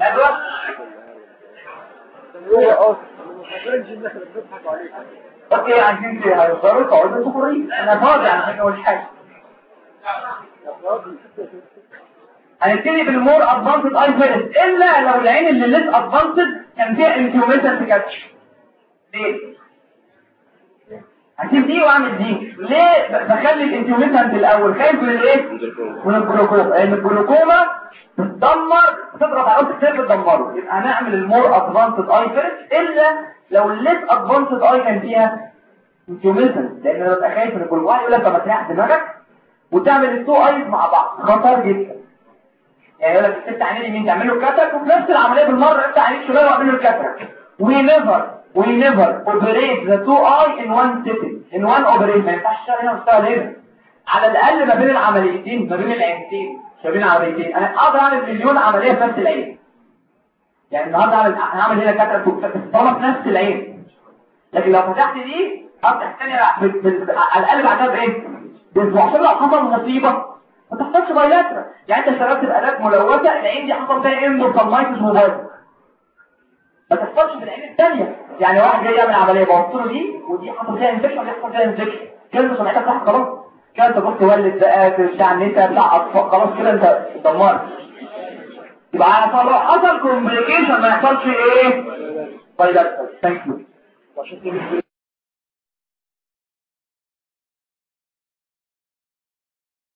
أيوه آه إيه أنا فاضي على مش حاجة هنبتدي بال more advanced eye first الا لو العين اللي less advanced كان فيها intumescent cataract ليه هسيب دي واعمل دي. ليه بخلي ال intumescent الأول؟ خايف من الايه من الجلوكوما لأن الجلوكوما بتدمر بتضغط على كتير بتدمره. يبقى هنعمل ال more advanced eye first إلا لو ال less advanced eye كان فيها intumescent لأن أنا ببقى خايف من الجلوكوما يقول لك طب تريح دماغك وتعمل ال two eyes مع بعض. خطر جدا. يعني يقول لك تفتح عينين يمين تعمل له cataract وفي نفس العملية بالمرة افتح عينيك شمال واعمل له ال cataract we never we never operate the two eye in one sitting in one operation ما ينفعش تشتغل هنا وتشتغل هنا. على الأقل ما بين العمليتين ما بين العينتين شايفين عمليتين أنا أقدر أعمل مليون عملية في نفس العين. يعني النهارده اعمل هعمل هنا cataract طالما في نفس العين. لكن لو فتحت دي افتح الثانية على الأقل بعدها بايه باسبوع لو حصل مصيبة. ما تحتاجش bilateral. يعني أنت اشتغلت بآلات ملوثه العين دي حصل فيها endophthalmitis موبايل ما تحصلش في العين الثانية. يعني واحد جاي يعمل عملية بوصل له دي ودي حصل فيها infection ودي حصل فيها infection كده سمعتك صح خلاص. كده انت بص تولد بقى النسا بتاع اطفال خلاص كده انت دمرت. يبقى لو حصل كومبليكيشن ما يحصلش إيه؟ بايلاترا ثانك يو